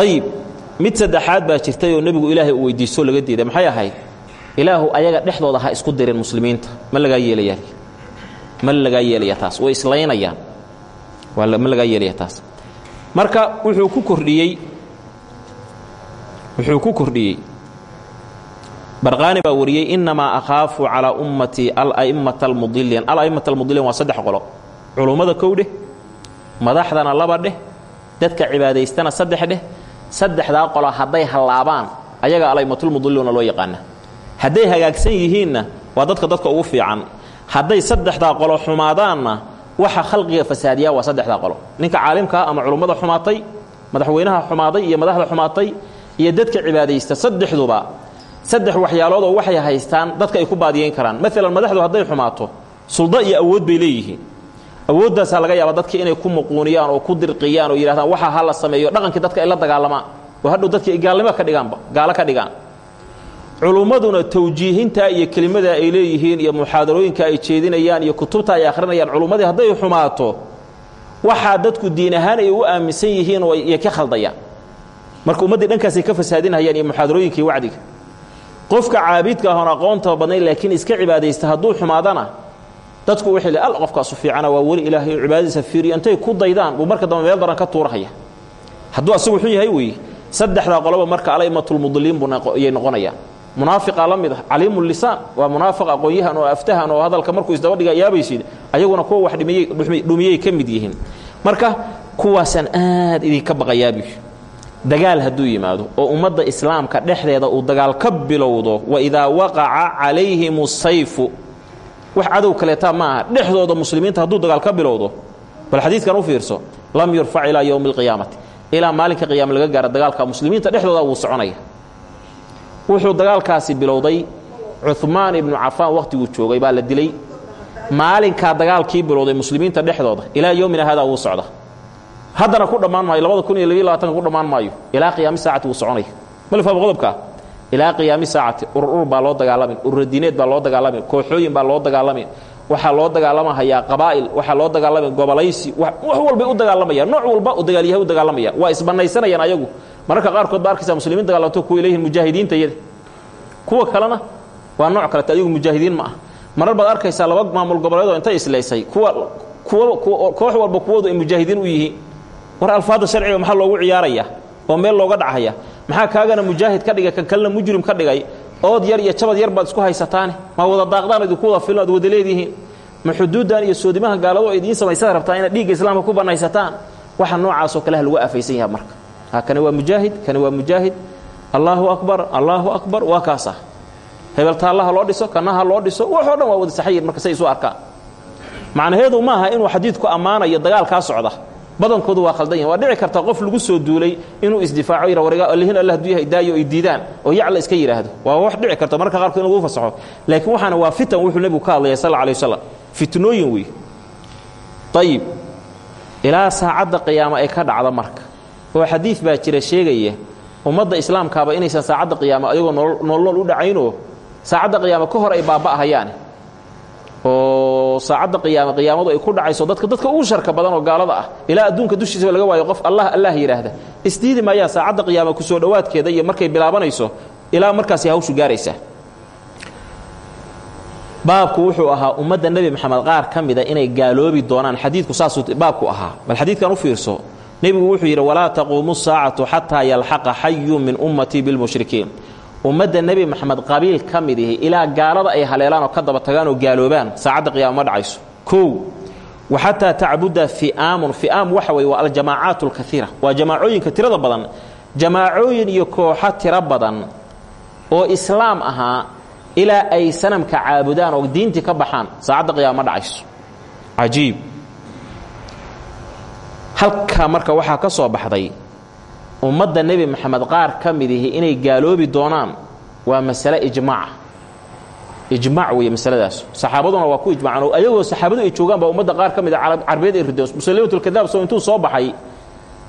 Ayib mid saddexaad baa jirtay oo nebigu ilaahay uu weydiistoo laga diiday. Maxay ahayd ilaahu ayaga dhexdooda ha isku dirin muslimiinta. Ma lagaa yeelayaa? Ma lagaa yeelaya taas? Way islaynayaan. Ma lagaa yeelaya taas? Marka wuxuu ku kordhiyey wuxuu ku kordhiyey. Barqaani baa wariyey innamaa akhaafu calaa ummatii ala'immata almudiliin ala'immata almudiliin waa saddex qolo. Culummada kow madaxdana laba dheh dadka cibaadaystana saddex dheh. Saddexdaa qolo hadday hallaabaan ayaga ala'immatulmudiliuna loo yaqaana hadday hagaagsan yihiinna waa dadka dadka ugu fiican. Hadday saddexdaa qolo xumaadaanna waxa khalqiga fasaadiyaa waa saddexdaa qolo. Ninka caalimkaa ama culummada xumaatay madaxweynaha xumaaday iyo madaxda xumaatay iyo dadka cibaadaysta saddexduba saddex waxyaaloodoo waxay haystaan dadka ay ku baadiyeyn karaan. Maalan madaxdu hadday xumaato suldo iyo awood bay leeyihiin. Awooddaasaa laga yaaba dadki inay ku muquuniyaan oo ku dirqiyaan oo yidhahdaan waxaa ha la sameeyo dhaqankii dadka ay la dagaalamaan oo hadhow dadki gaalnimo ka dhigaanba gaalo ka dhigaan culummaduna tawjiihintaa iyo kelimadaa ay leeyihiin iyo muxaadarooyinka ay jeedinayaan iyo kutubta ay akhrinayaan culummadii hadday xumaato waxaa dadku diin ahaan ay u aaminsan yihiin oo iyo ka khaldayaan. Marka ummaddii dhankaasay ka fasaadinhayaan iyo muxaadarooyinkii wacdiga. Qofka caabidka ahoon aqoonta badnayn laakiin iska cibaadaysta hadduu xumaadana dadku waxay le al qofkaasu waa weli ilaahay oo cibaadadiisa fiiriyo ku daydaan buu marka dambe meel daran ka tuurahaya. Hadduu asagu xun yahay weeye saddexdaa qoloba marka alaimatulmudiliin buuyay noqonayaan munaafiqa la mid ah caliimu lisaan waa munaafiq aqoon-yahan oo aftahan oo hadalka markuu isdaba dhiga yaabaysid ayaguna kuwa wax dhumiyey ka mid yihiin. Marka kuwaasaan aad idinka baqayaabi. Dagaal hadduu yimaado oo ummadda islaamka dhexdeeda uu dagaal ka bilowdo waidaa waqaca calayhim sayfu. Wax cadow kaleetaa ma dhexdooda muslimiinta hadduu dagaal ka bilowdo bal xadiidkan u fiirso lam yurfac ilaa yowmi alqiyaamati ilaa maalinka qiyaama laga gaaro dagaalka muslimiinta dhexdooda wuu soconaya wuxuu dagaalkaasi bilowday cumaan ibnu cafaan wakhtiguu joogay baa la dilay. Maalinkaa dagaalkii bilowday muslimiinta dhexdooda ilaa yowmina haadaa wuu socda. Haddana ku dhammaan maayo labada kun iyo labiy labaatanka ku dhammaan maayo ilaa qiyaami saacati wuu soconaya malfaaba qodobkaa ilaa qiyaami saacati urur baa loo dagaalamin ururadiineed baa loo dagaalamin kooxooyin baa loo dagaalamin waxaa loo dagaalamahayaa qabaa'il waxaa loo dagaalamaya gobolaysi wax walbay u dagaalamayaan nooc walba dagaalyahay u dagaalamaya waa isbanaysanayaan ayagu mararka qaarkood ba arkaysaa muslimiin dagaalanto kuwa leeyihiin mujaahidiinta iyada kuwa kalena waa nooc kalete ayagu mujaahidiin ma ah. Marar baad arkaysaa laba maamul goboleedoo intay islaysay koox walba kuwoodu ay mujaahidiin u yihiin. War alfaadda sharciga maxaa loogu ciyaaraya? Oo meel looga dhachaya maxaa kaagana mujaahid ka dhigay kan kalena mujrim ka dhigay? Ood yar iyo jabad yar baad isku haysataane? Ma wada daaqdaan idinku wada filno ad wada leedihiin? Ma iyo soodimaha gaaladu ay idiin samaysada rabtaa inaad dhiigga islaamka ku bannaysataan waxa noocaasoo kaleha lagu afaysan yaha marka kani waa mujaahid kani waa mujaahid. Allaahu akbar allaahu akbar waa kaas ah hebel taallaha loo dhiso kanaha loo dhiso waxoo dhan waa wada saxayin marka say isu arkaan macnaheedu ma aha inuu xadiidku ammaanayo dagaalkaa socda. Badankoodu waa khaldan yahin waa dhici karta qof lagu soo duulay inuu isdifaaco yira warga allihin allah hadduu yahay daayo ay diidaan oo yacla iska yidhaahdo waa wax dhici karta mararka qaarkood in lagu fasaxo. Laakiin waxaana waa fitan wuxuu nebigu ka hadlaya sal alay wasalam fitnooyin wey ayib ilaa saacadda qiyaamo ay ka dhacda marka oo xadiid baa jira sheegaya ummadda islaamkaaba inaysan saacadda qiyaamo ayagoo noolnool u dhacaynoo saacadda qiyaamo ka hor ay baaba'ahayaane oo saacadda qiyaamo qiyaamadu ay ku dhacayso dadka dadka ugu sharka badan oo gaalada ah ilaa adduunka dushiisaba laga waayo qof allah allah yidhaahda isdiidi maayaa saacadda qiyaamo ku soo dhowaadkeeda iyo markay bilaabanayso ilaa markaasi hawshu gaaraysaa baabku wuxuu ahaa ummadda nebi maxamed qaar ka inay gaaloobi doonaan xadiidku saasuu baabku ahaa. Bal xadiidkan u fiirso nebigu wuxuu yidhi walaa taquumu saacatu xataa yalxaqa xayun min ummatii bilmushrikiin. Ummadda nebi maxamed qabiil ka mid gaalada ay haleelaan oo ka daba tagaan oo gaaloobaan saacadda qiyaama ma dhacayso. Kow wa xataa tacbuda fi'aamun. Fi'aam waxa weye waa aljamaacaat alkaiira waa jamaacooyinka tirada badan jamaacooyin iyo kooxo badan oo islaam ahaa ilaa ay sanamka caabudaan oo diintii ka baxaan saacadda qiyaama ma dhacayso. Cajiib halkaa marka waxaa ka soo baxday ummadda nebi maxamed qaar ka mid inay gaaloobi doonaan waa masale ijmaaca ijmaac weeye masaladaas. Saxaabaduna waa ku ijmaceen oo ayagoo saxaabadu ay joogaan baa ummadda qaar ka mid a carbeed ay ridoos musalimatulkadaab soo intuu soo baxay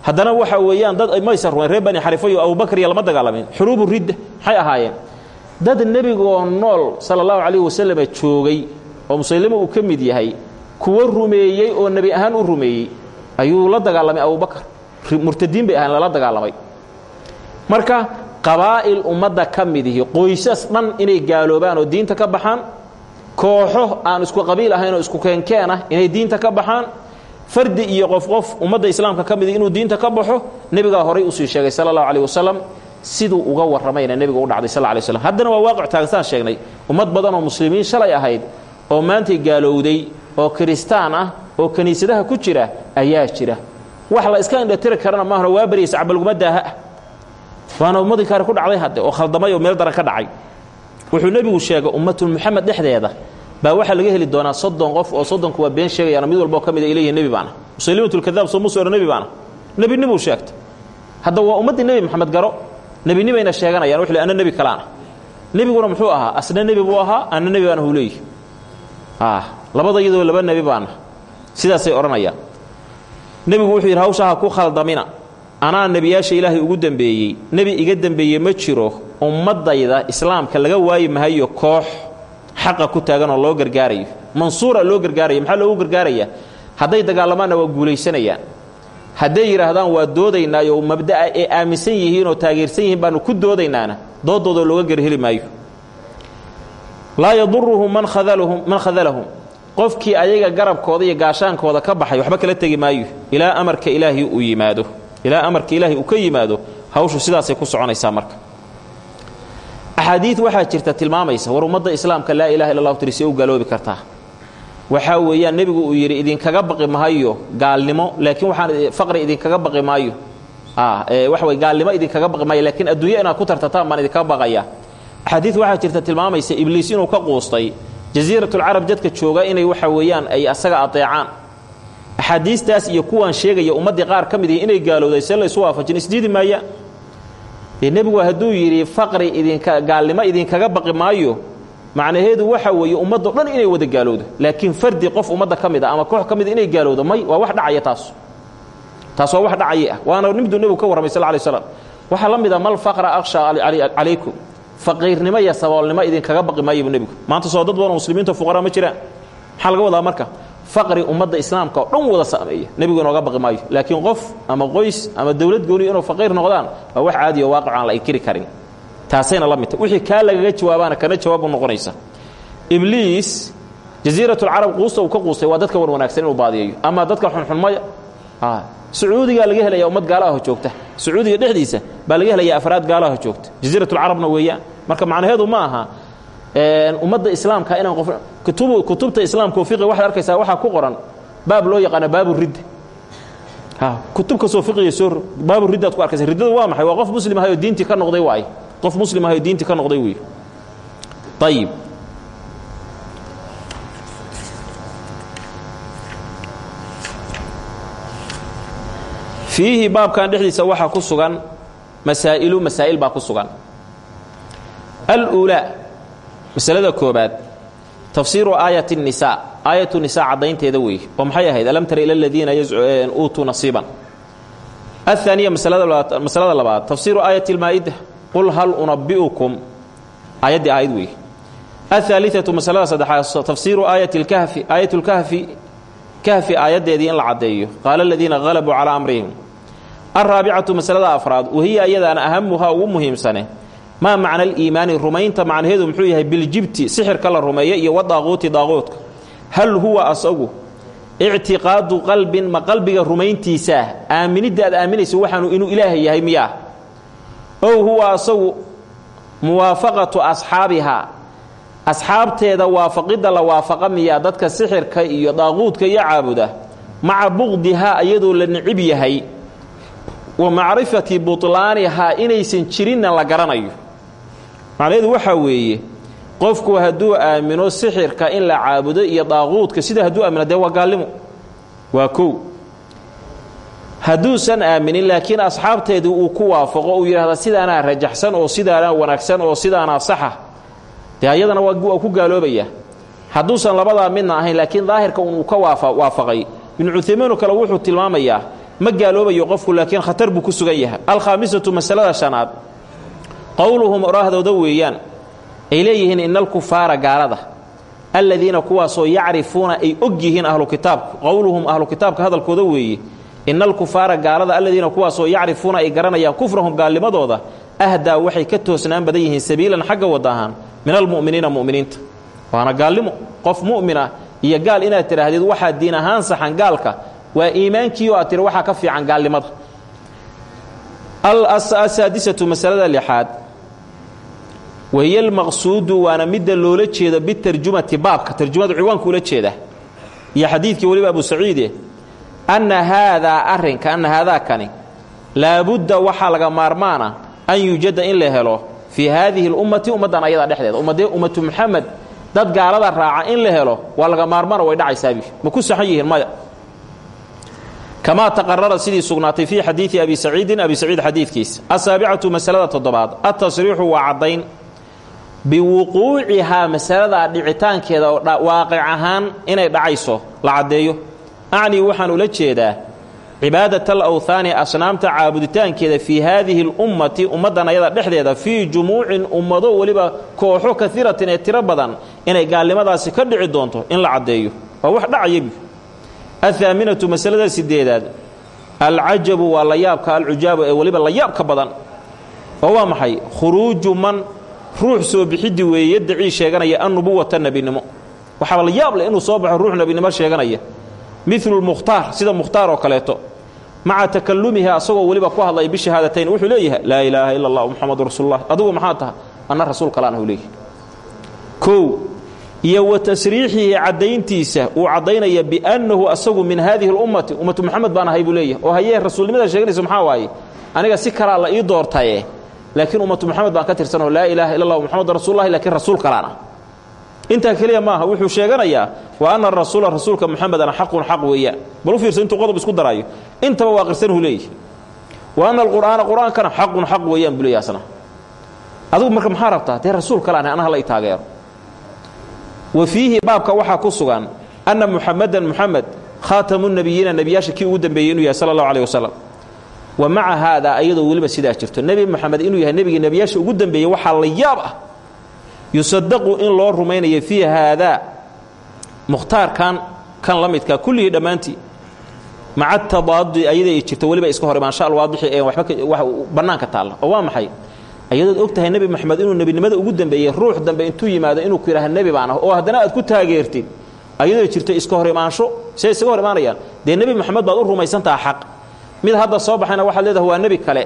haddana waxa weeyaan dad maysan rumayn reer bani xarifa iyo abubakar iyo lama dagaalamin xuruubu ridda maxay ahaayeen? Dad nebigoo nool sala allahu calayhi joogay oo musaylimo uu ka yahay kuwo rumeeyey oo nebi ahaan u rumeeyey ayuu la dagaalamay abubakar murtadiin bay ahayn lala dagaalamay. Marka qabaa'il ummadda ka qoysas dhan inay gaaloobaan oo diinta ka baxaan kooxo aan isku qabiil ahayn oo isku keenkeen ah inay diinta ka baxaan fardi iyo qof qof ummadda islaamka ka inuu diinta ka baxo nebigaa horay u sii sheegay sala allahu wasalam siduu uga warramayna nebiga u dhacday sal lay slam haddana waa waaqic taagsaan sheegnay. Ummad badan oo muslimiin shalay ahayd oo maantay gaalowday oo kiristaan ah oo kiniisadaha ku jira ayaa jira. Wax la iska indhatiri karana maahno waa baryaysa cabalguma daaha. Ah waana ummadii kaare ku dhacday hadde oo khaldamay oo meel daran ka dhacay. Wuxuu nebigu sheegay ummatul muxamed dhexdeeda baa waxaa laga heli doonaa soddon qof oo soddonku waa been sheegayaano mid walboo ka mid a ay leeyihiin nebi baana. Musalimatulkadaab soo muuse ora nebi baana. Nebinimuu sheegta hadda waa ummaddii nebi maxamed garo nebinimayna sheeganayaan wuxuu le anna nebi kalaana. Nebiguna muxuu ahaa asna nebi buu ahaa anna nebi baana huu leeyihi labada iyadoo laba nebi baana sidaasay odhanayaan. Nebigu wuxuu yidhi hawsha ha ku khaldamina. Anaa nebiyaasha ilaahay ugu dembeeyey nebi iga dembeeye ma jiro ummaddayda islaamka laga waayi mahayo koox xaqa ku taagan oo loo gargaarayo. Mansuura loo gargaaraya maxaa loogu gargaarayaa? Hadday dagaalamaanna waa guulaysanayaan. Hadday yidhaahdaan waa doodaynaayo mabda'a ee aaminsan yihiin oo taageersan yihiin baanu ku doodaynaana doodooda looga gerheli maayo. Laa yaduruhum man khadalahum qofkii ayaga garabkooda iyo gaashaankooda ka baxay waxba kala tegi maayo. Ilaa amarka ilaahay uu yimaado. Ilaa amarka ilaahay uu ka yimaado hawshu sidaasay ku soconaysaa marka. Axaadiid waxaa jirta tilmaamaysa war ummadda islaamka laa ilaha illa llahu u gaaloobi kartaa. Waxaa weeyaan nebigu uu yidhi idinkaga baqi maayo gaalnimo laakiin waxaan faqri idinkaga baqi maayo. Waxa way gaalnimo idinkaga baqi maayo laakiin adduunyo inaad ku tartataan baan idinkaga baqaya. Axaadiid waxaa jirta tilmaamaysa ibliis inuu ka quustay jasiiratulcarab dadka jooga inay waxa weeyaan ay asaga adeecaan. Axaadiistaas iyo kuwaan sheegaya ummaddii qaar ka inay gaalowday see laysu waafajin isdiidi maayaan nebigu hadduu yidhi faqri idinka gaalnimo idinkaga baqi maayo. Macnaheedu waxa weeye ummaddo dhan inay wada gaalowdo laakiin fardi qof ummadda ka a ama koox ka inay gaalowdo may waa wax dhacaya taas. Taas waa wax dhacaya. Ah waana nimduu nebigu ka warramay sal lay slam waxaa la a mal faqra akhsha calaykum faqiirnimo iyo saboolnimo idinkaga baqi maayo buu nebigu. Maanta soo dad badanoo muslimiinta fuqaraa ma jiraan. Maxaa laga wadaa marka? Faqri ummadda islaamka oo dhan wada saameeya nebigu inooga baqi maayo. Laakiin qof ama qoys ama dowlad gooniyo inuu faqiir noqdaan waa wax caadiyo waaqic aan la inkiri karin. Taasayna la midta wixii kaa lagaga jawaabaana kana jawaab u noqonaysa. Ibliis jasiiratulcarab quusta uu ka quustay waa dadka wan wanaagsan inuu baadiyayo ama dadka xunxunmaya sacuudigaa laga helaya ummad gaalaho joogta. Sacuudiga dhexdiisa baa laga helaya afraad gaalaho joogta. Jasiiratulcarabna weeyaan marka macnaheedu ma aha ummadda islaamka inaan qof kutubta islaamka oo fiqi waxaad arkaysaa waxaa ku qoran baab loo yaqaana baabu ridda kutub kastoo fiqiga soo baabu riddaad ku arkaysa riddadu waa maxay? Waa qof muslim ahay oo diintii ka noqday waay qof muslim ahay oo diintii ka noqday wey ayib fiihi baabkan dhexdiisa waxaa ku sugan masaa'ilu masaa'il baa ku sugan aluulaa masalada koobaad tafsiiru aayat nisa aayatu nisa caddaynteeda weeye oo maxay ahayd? Alam tara ila aladiina uutuu nasiiban. Ahaaniya masalada labaad tafsiiru aayati lmaa'ida qul hal unabi'ukum aayaddii aayad weeye ahaaliatu masalada saddexaad tafsiiru aayati lkahfi aayatu lkahfi kahfi aayaddeedii in la caddeeyo. Qaala aladiina halabuu calaa amrihim. Alraabicatu masalada afraad wahiya iyadaana ahamuhaa ugu muhiimsane maa macna aliimaani? Rumaynta macnaheedu muxuu yahay biljibti sixirka la rumeeyo iyo wadaaquuti daaquudka hal huwa asagu ictiqaadu qalbin ma qalbiga rumayntiisaa aaminidda aad aaminaysa waxaanu inuu ilaahay yahay miyaa? Ow huwa asagu muwaafaqatu asxaabihaa asxaabteeda waafaqidda la waafaqa miyaa? Dadka sixirka iyo daaquudka iyo caabuda maca buqdihaa iyadoo la nicib yahay wa macrifati butlaanihaa inaysan jirinna la garanayo macnaheedu waxaa weeye qofku hadduu aamino sixirka in la caabudo iyo daaquudka sida hadduu aamino dee waa gaalnimo? Waa kow. Hadduusan aaminin laakiin asxaabteedii uu ku waafaqo uu yidhahda sidaanaa rajaxsan oo sidaanaa wanaagsan oo sidaanaa saxa. Dee ayadana waa ku gaaloobaya hadduusan labadaa midna ahayn laakiin daahirka uu ka waafaqay. Ibnu cuthaymiinu kale wuxuu tilmaamayaa ma gaaloobayo qofku laakiin khatar buu ku sugan yahay. Alkhaamisatu masalada shanaad qowluhum oraahdooda weeyaan ay leeyihiin ina alkufaara gaalada aladiina kuwaasoo yacrifuuna ay og yihiin ahlu kitaabku qowluhum ahlu kitaabka hadalkooda weeye ina alkufaara gaalada aladiina kuwaasoo yacrifuuna ay garanayaan kufrahum gaalnimadooda ahdaa waxay ka toosnaan badan yihiin sabiilan xagga wada ahaan min almu'miniina mu'miniinta. Waana gaalnimo qof mu'mina iyo gaal inaad tidhaahdid waxaa diin ahaan saxan gaalka waa iimaankiioo aad tiri waxaa ka fiican gaalnimada asaadisatu masalada lixaad. Wahiy almaqsuudu waana midda loola jeedo bitarjumati baabka tarjumada ciwaanku ula jeeda. Iyo xadiidkii weliba abu saciide anna haadaa arrinka anna haadaakani laabudda waxaa laga maarmaana an yuujada in la helo fii haadihi اlummati ummaddan ayadaa dhexdeeda. Ummadee ummatu muxamed dad gaalada raaca in la helo waa laga maarmaana way dhacaysaabi ma ku saxan yihiin kamaa taqarara sidii sugnaatay fii xadiidi abi saciidin abi saciid xadiidkiisa asaabicatu masalada toddobaad atasriixu waa caddayn biwuquucihaa masaladaa dhicitaankeeda waaqic ahaan inay dhacayso la caddeeyo acnii waxaan ula jeedaa cibaadat alawhaani asnaamta caabuditaankeeda fii haadihi اlummati ummaddan ayada dhexdeeda fii jumuucin ummado weliba kooxo kaiiratin ee tiro badan inay gaalnimadaasi ka dhici doonto in la caddeeyo waa wax dhacayabi athaaminatu masalada sideedaad alcajabu waa la yaabka alcujaabu ee weliba la yaabka badan oo waa maxay khuruuju man ruux soo bixiddi weeye yadacii sheeganaya annubuwata nebinimo waxaaba la yaab leh inuu soo baxo ruux nebinimo sheeganaya milu lmukhtaar sida mukhtaar oo kaleeto maca takalumihi asagoo weliba ku hadlaya bishahaadatayn wuxuu leeyahay laa ilaaha ila allah muxamadu rasuullah adigu maxaa taha anna rasuul kalaan kow iyo wa tasriixihi caddayntiisa uu caddaynaya biannahu asagu min haadihi اlummati ummatu muxamed baan ahay buu leeyahay oo hayee rasuulnimada sheeganaysa maxaa waaye? Aniga si kalaa la ii doortaye laakiin ummatu muxamed baan ka tirsanoo laa ilaaha illa allah muxamadu rasuululahi lakiin rasuul kalaan ah intaa keliya maaha wuxuu sheeganayaa wa anna rasuula rasuulka muxamedana xaqun xaq weeyaan bal u fiirsa intuu qodob isku daraayo. Intaba waa qirsanhu leeyahy wa anna alqur'aana qur'aankana xaqun xaq weeyaan buu leeyahy asna. Adigu marka maxaa rabtaa? Dee rasuul kalaan anaha la i taageero wa fiihi baabka waxaa ku sugan anna muxamedan muxamed khaatamu nebiyiina nebiyaasha kii ugu dambeeyey inuu yahay sala allahu aleh wasalam wa maca haadaa ayadoo weliba sidaa jirto. Nebi moxamed inuu yahay nebigii nebiyaasha ugu dambeeyey waxaa la yaab ah yusadaqu in loo rumaynayo fii haadaa mukhtaarkan kan la midka. Kullihii dhammaantii maca tadaadi ayada ay jirto weliba iska hor imaansha alwaadixi ee waba bannaanka taalla. Oo waa maxay ayadood og tahay nebi moxamed inuu nebinimada ugu dambeeyey ruux dambe intuu yimaado inuu ku yidhaha nebi baan ah oo haddana aad ku taageertid ayadoo jirto iska hor imaansho say isaga hor imaanayaan dee nebi moxamed baad u rumaysantaha xaq. Mid hadda soo baxayna waxaad leedahay waa nebi kale.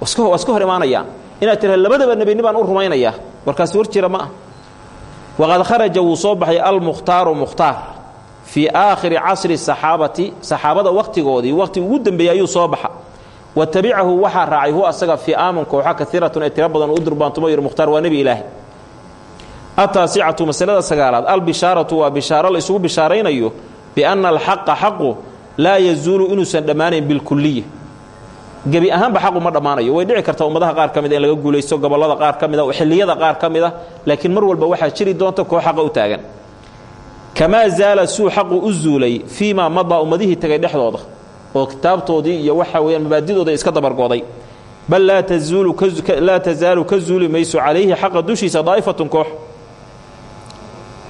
Waa iska hor imaanayaan. Inaad tiraha labadaba nebini baan u rumaynayaa warkaasi war jira ma ah waqad kharaja wuu soo baxay almukhtaaru mukhtaar fii aakhiri casri saxaabati saxaabada wakhtigoodii wakhti ugu dembeeyey ayuu soo baxa wa tabicahu waxaa raacay hu asaga fii aaman kooxa kaiiratun ee tiro badan u durbaantumo yidhi mukhtaar waa nebi ilaahi. Ataasicatu masalada sagaalaad albishaaratu waa bishaaro la isugu bishaaraynayo bianna alxaqa xaqu laa yazuulu inuusan dhammaanayn bilkuliya gebi ahaanba xaqu ma dhammaanayo. Way dhici karta ummadaha qaar ka mida in laga guulaysto gobollada qaar ka mida xilliyada qaar ka mida laakiin mar walba waxaa jiri doonta koo xaqa u taagan. Kamaa zaala suu xaqu u zuulay fii maa madaa tegay dhexdooda oo kitaabtoodii iyo waxa weyaan mabaadidooda iska dabargooday bal laa tasaalu ka zuuli mayso calayhi xaqa dushiisa daa'ifatun koox.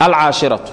Alcaashiratu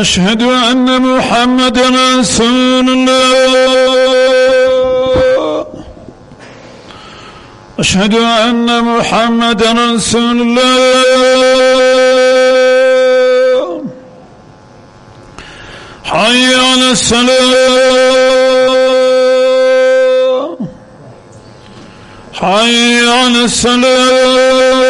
أشهد أن محمدا رسول الله أشهد أن محمدا رسول الله حي على الصلاة حي على الصلاة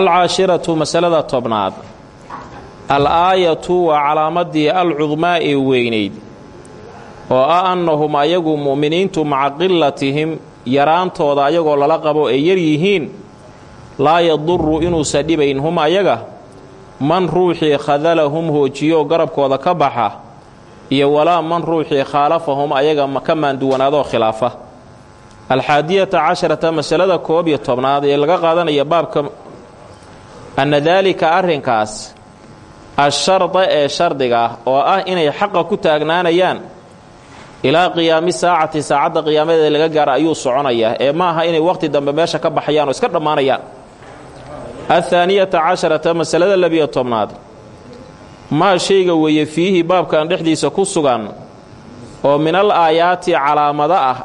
alcaashiratu masalada tobnaad. Al-aayatu waa calaamadii alcudmaa ee weynayd oo ah annahum ayagu mu'miniintu maca qilatihim yaraantooda ayagoo lala qabo ay yar yihiin laa yaduru inuusan dhibayn hum ayaga man ruuxii khadalahum hoojiyo garabkooda ka baxa iyo walaa man ruuxii khaalafahum ayaga ka maanduwanaadoo khilaafa. Alxaadiyata casharata masalada koob iyo tobnaad ee laga qaadanaya baabka anna daalika arrinkaas asharda ee shardiga oo ah inay xaqa ku taagnaanayaan ilaa qiyaami saacati saacadda qiyaamadeeda laga gaara ayuu soconayaa ee ma aha inay wakhti dambe meesha ka baxayaan oo iska dhammaanayaan athaaniyata casharata masalada labiyo tobnaad maa shayga weeye fiihi baabkan dhexdiisa ku sugan oo min al aayaati calaamado ah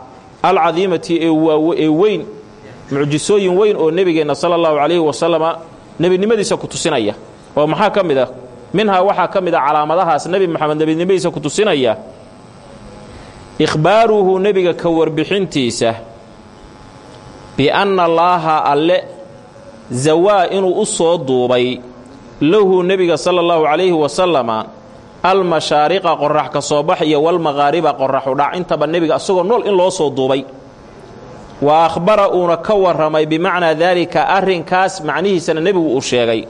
alcadiimati ee weyn mucjisooyin weyn oo nebigeenna sala allahu calayhi wasalama nebinimadiisa ku tusinaya. Oo maxaa ka mid ah? Minhaa waxaa ka mid a calaamadahaas nebi moxamed nebinimadiisa ku tusinaya. Ikhbaaruhu nebiga ka warbixintiisa bianna allaaha alle zawaa inuu u soo duubay lahu nebiga sala allahu calayhi wasalama almashaariqa qorax ka soo bax iyo walmaqaariba qoraxu dhac. Intaba nebiga asagoo nool in loo soo duubay wa akhbara uuna ka warramay bimacnaa daalika arrinkaas macnihiisana nebigu uu sheegay.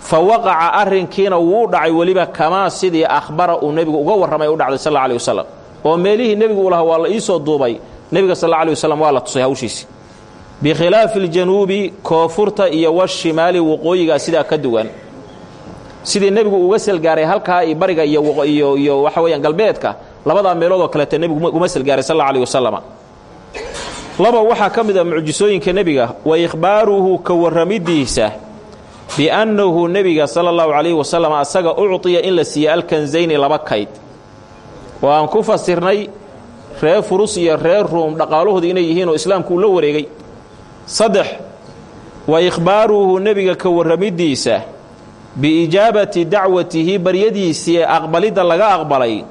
Fa waqaca arrinkiina wuu dhacay weliba kamaa sidii akhbara uu nebigu uga warramay u dhacday sal alih wasalam oo meelihii nebigu u lahaa waa la iisoo duubay. Nebiga sal alih wasalam waa la tusay hawshiisi. Bikhilaafi aljanuubi koonfurta iyo washimaali waqooyigaa sidaa ka duwan. Sidii nebigu uga selgaaray halkaa iyo bariga iyo iyo waxa weeyaan galbeedka labadaa meeloodoo kaleeta nebigu uma selgaaray sal alla alih wasalam laba waxaa ka mid a mucjisooyinka nebiga wa ikhbaaruhu ka warramidiisa biannahu nebiga sala allahu calayhi wasalam asaga uctiya in la siiyey alkansayni laba kayd. Oo aan ku fasirnay reer furus iyo reer ruum dhaqaalahooda inay yihiin oo islaamku la wareegay. Saddex wa ikhbaaruhu nebiga ka warramidiisa biijaabati dacwatihi baryadiisii ee aqbalidda laga aqbalay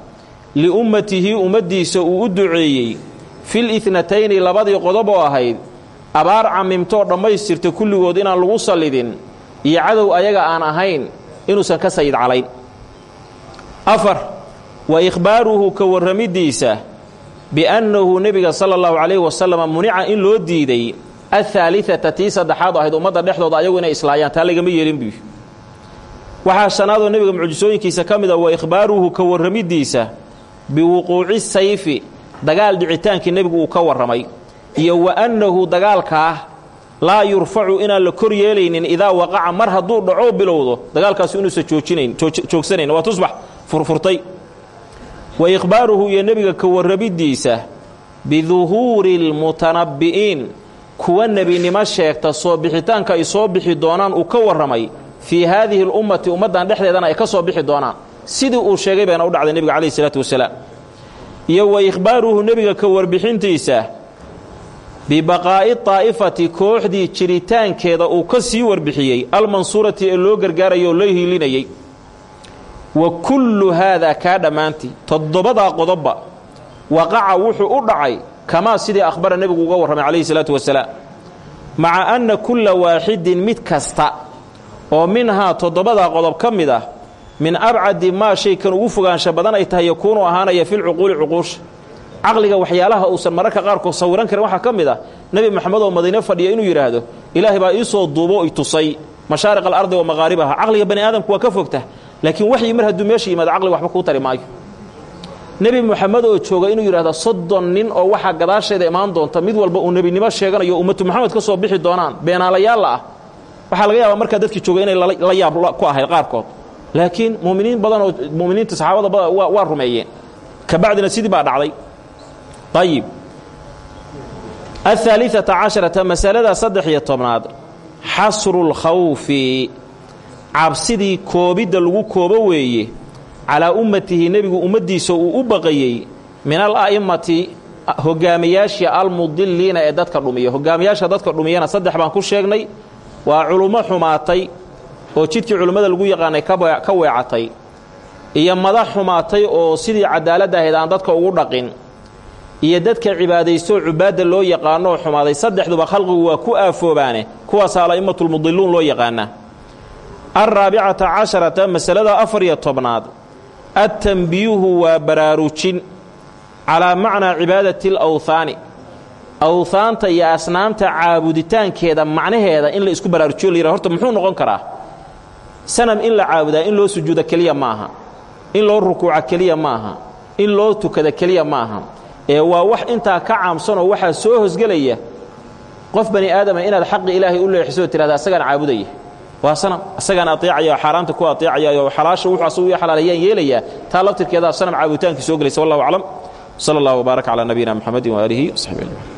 liummatihi ummaddiisa uu u duceeyey fil itnatayni labadii qodob oo ahayd abaar camimtoo dhammaystirta kulligood inaan lagu sallidin iyo cadow ayaga aan ahayn inuusan ka sayid calayn. Afar wa ikhbaaruhu ka warramidiisa biannahu nebiga sala allahu calayhi wasalam munica in loo diiday athaalidata tii saddexaad ahayd ummadda dhexdooda ayagu inay islaayaan taa lagama yeelin buy waxaa shanaadoo nebiga mucjisooyinkiisa ka mid a wa ikhbaaruhu ka warramidiisa biwuquuci sayfi dagaal dhicitaankii nebigu uu ka warramay iyo wa annahu dagaalkaa laa yurfacu inaan la kor yeelaynin idaa waqaca mar hadduu dhaco bilowdo dagaalkaasu inuusan joogsanayn. Waa tusbax furfurtay. Wa ikhbaaruhu iyo nebiga ka warramidiisa biduhuuri lmutanabbi'iin kuwa nebinimo sheegta soo bixitaanka ay soo bixi doonaan uu ka warramay fii haadihi lummati ummaddan dhexdeedana ay ka soo bixi doonaan. Sidii uu sheegay bayna u dhacday nebiga calayhi isalaatu wasalaam iyo wa ikhbaaruhu nebiga ka warbixintiisa bibaqaa'i daa'ifati kooxdii jiritaankeeda uu ka sii warbixiyey almansuurati ee loo gargaarayay oo loo hiilinayey. Wa kullu haadaa kaa dhammaantii toddobadaa qodobba waqaca wuxuu u dhacay kamaa sidii akhbara nebigu uga warramay calayhi salaatu wasalaam. Maca anna kulla waaxidin mid kasta oo minhaa toddobadaa qodob ka mid ah min abcadi maa shaykan ugu fogaansha badan ay tahay yakuunu ahaanaya filcuquuli cuquusha caqliga waxyaalaha uusan mararka qaarkood sawiran karin waxaa ka mid ah oo madiine fadhiya inuu yidhaahdo ilaahay baa ii soo duubo i tusay mashaariq alardi wa maqaaribaha. Caqliga bani aadamku waa ka fogta laakiin waxyi mar hadduu meesha yimaado caqliga waxba kuu tari maayo. Nebi oo jooga inuu yidhahdo soddon nin oo waxaa gadaasheeda imaan doonta mid walba uu nebinimo sheeganayo ummatu moxamed ka soo bixi doonaan beenaalayaalla ah. Waxaa laga yaabaa markaa dadkii jooga inay la yaab ku ahayd qaarkood laakiin muminiin badan oo muminiinta saxaabada badan waa rumeeyeen. Ka bacdina sidii baa dhacday. Ayib ahaaliata casharata masalada saddex iyo tobnaad. Xasru lkhawfi cabsidii lagu koobo weeye. Calaa ummatihi nebigu ummaddiisa uu u baqayey. Min ala'immati hogaamiyaashii almudiliina ee dadka dhumiya. Hogaamiyaasha dadka dhumiyana saddex baan ku sheegnay. Waa culummo xumaatay oo jidkii culimmada lagu yaqaanay ka weecatay iyo madax xumaatay oo sidii cadaaladda ahayd aan dadka ugu dhaqin iyo dadka cibaadaystooo cubaadda loo yaqaanooo xumaaday saddexduba khalqigu waa ku aafoobaane kuwaasaa ala'immatulmudiluun loo yaqaanaa. Alraabicata casharata masalada afar iyo tobnaad adtanbiyuhu waa baraarujin calaa macnaa cibaadati alawhaani awhaanta iyo asnaamta caabuditaankeeda macnaheeda in la isku baraarujiyo la horta muxuu noqon karaa sanam in la caabudaa in loo sujuudo keliya maaha in loo rukuuca keliya maaha in loo tukada keliya maaha ee waa wax intaa ka caamsanoo waxaa soo hosgelaya qof bani aadama inaad xaqi ilaahay u leexisoo tirahda asagaan caabudaya. Waa sanam asagaan aeecaya oo xaaraanta ku aeecaya oo xalaasha wuxuu asagu ii xalaalayaan yeelayaa. Taa laftirkeedaa sanam caabuditaankii soo gelaysa wallahu aclam. Sala allah wbaarak calaa nabiyina muxamedin waaalihi wasaxbi ajmaciin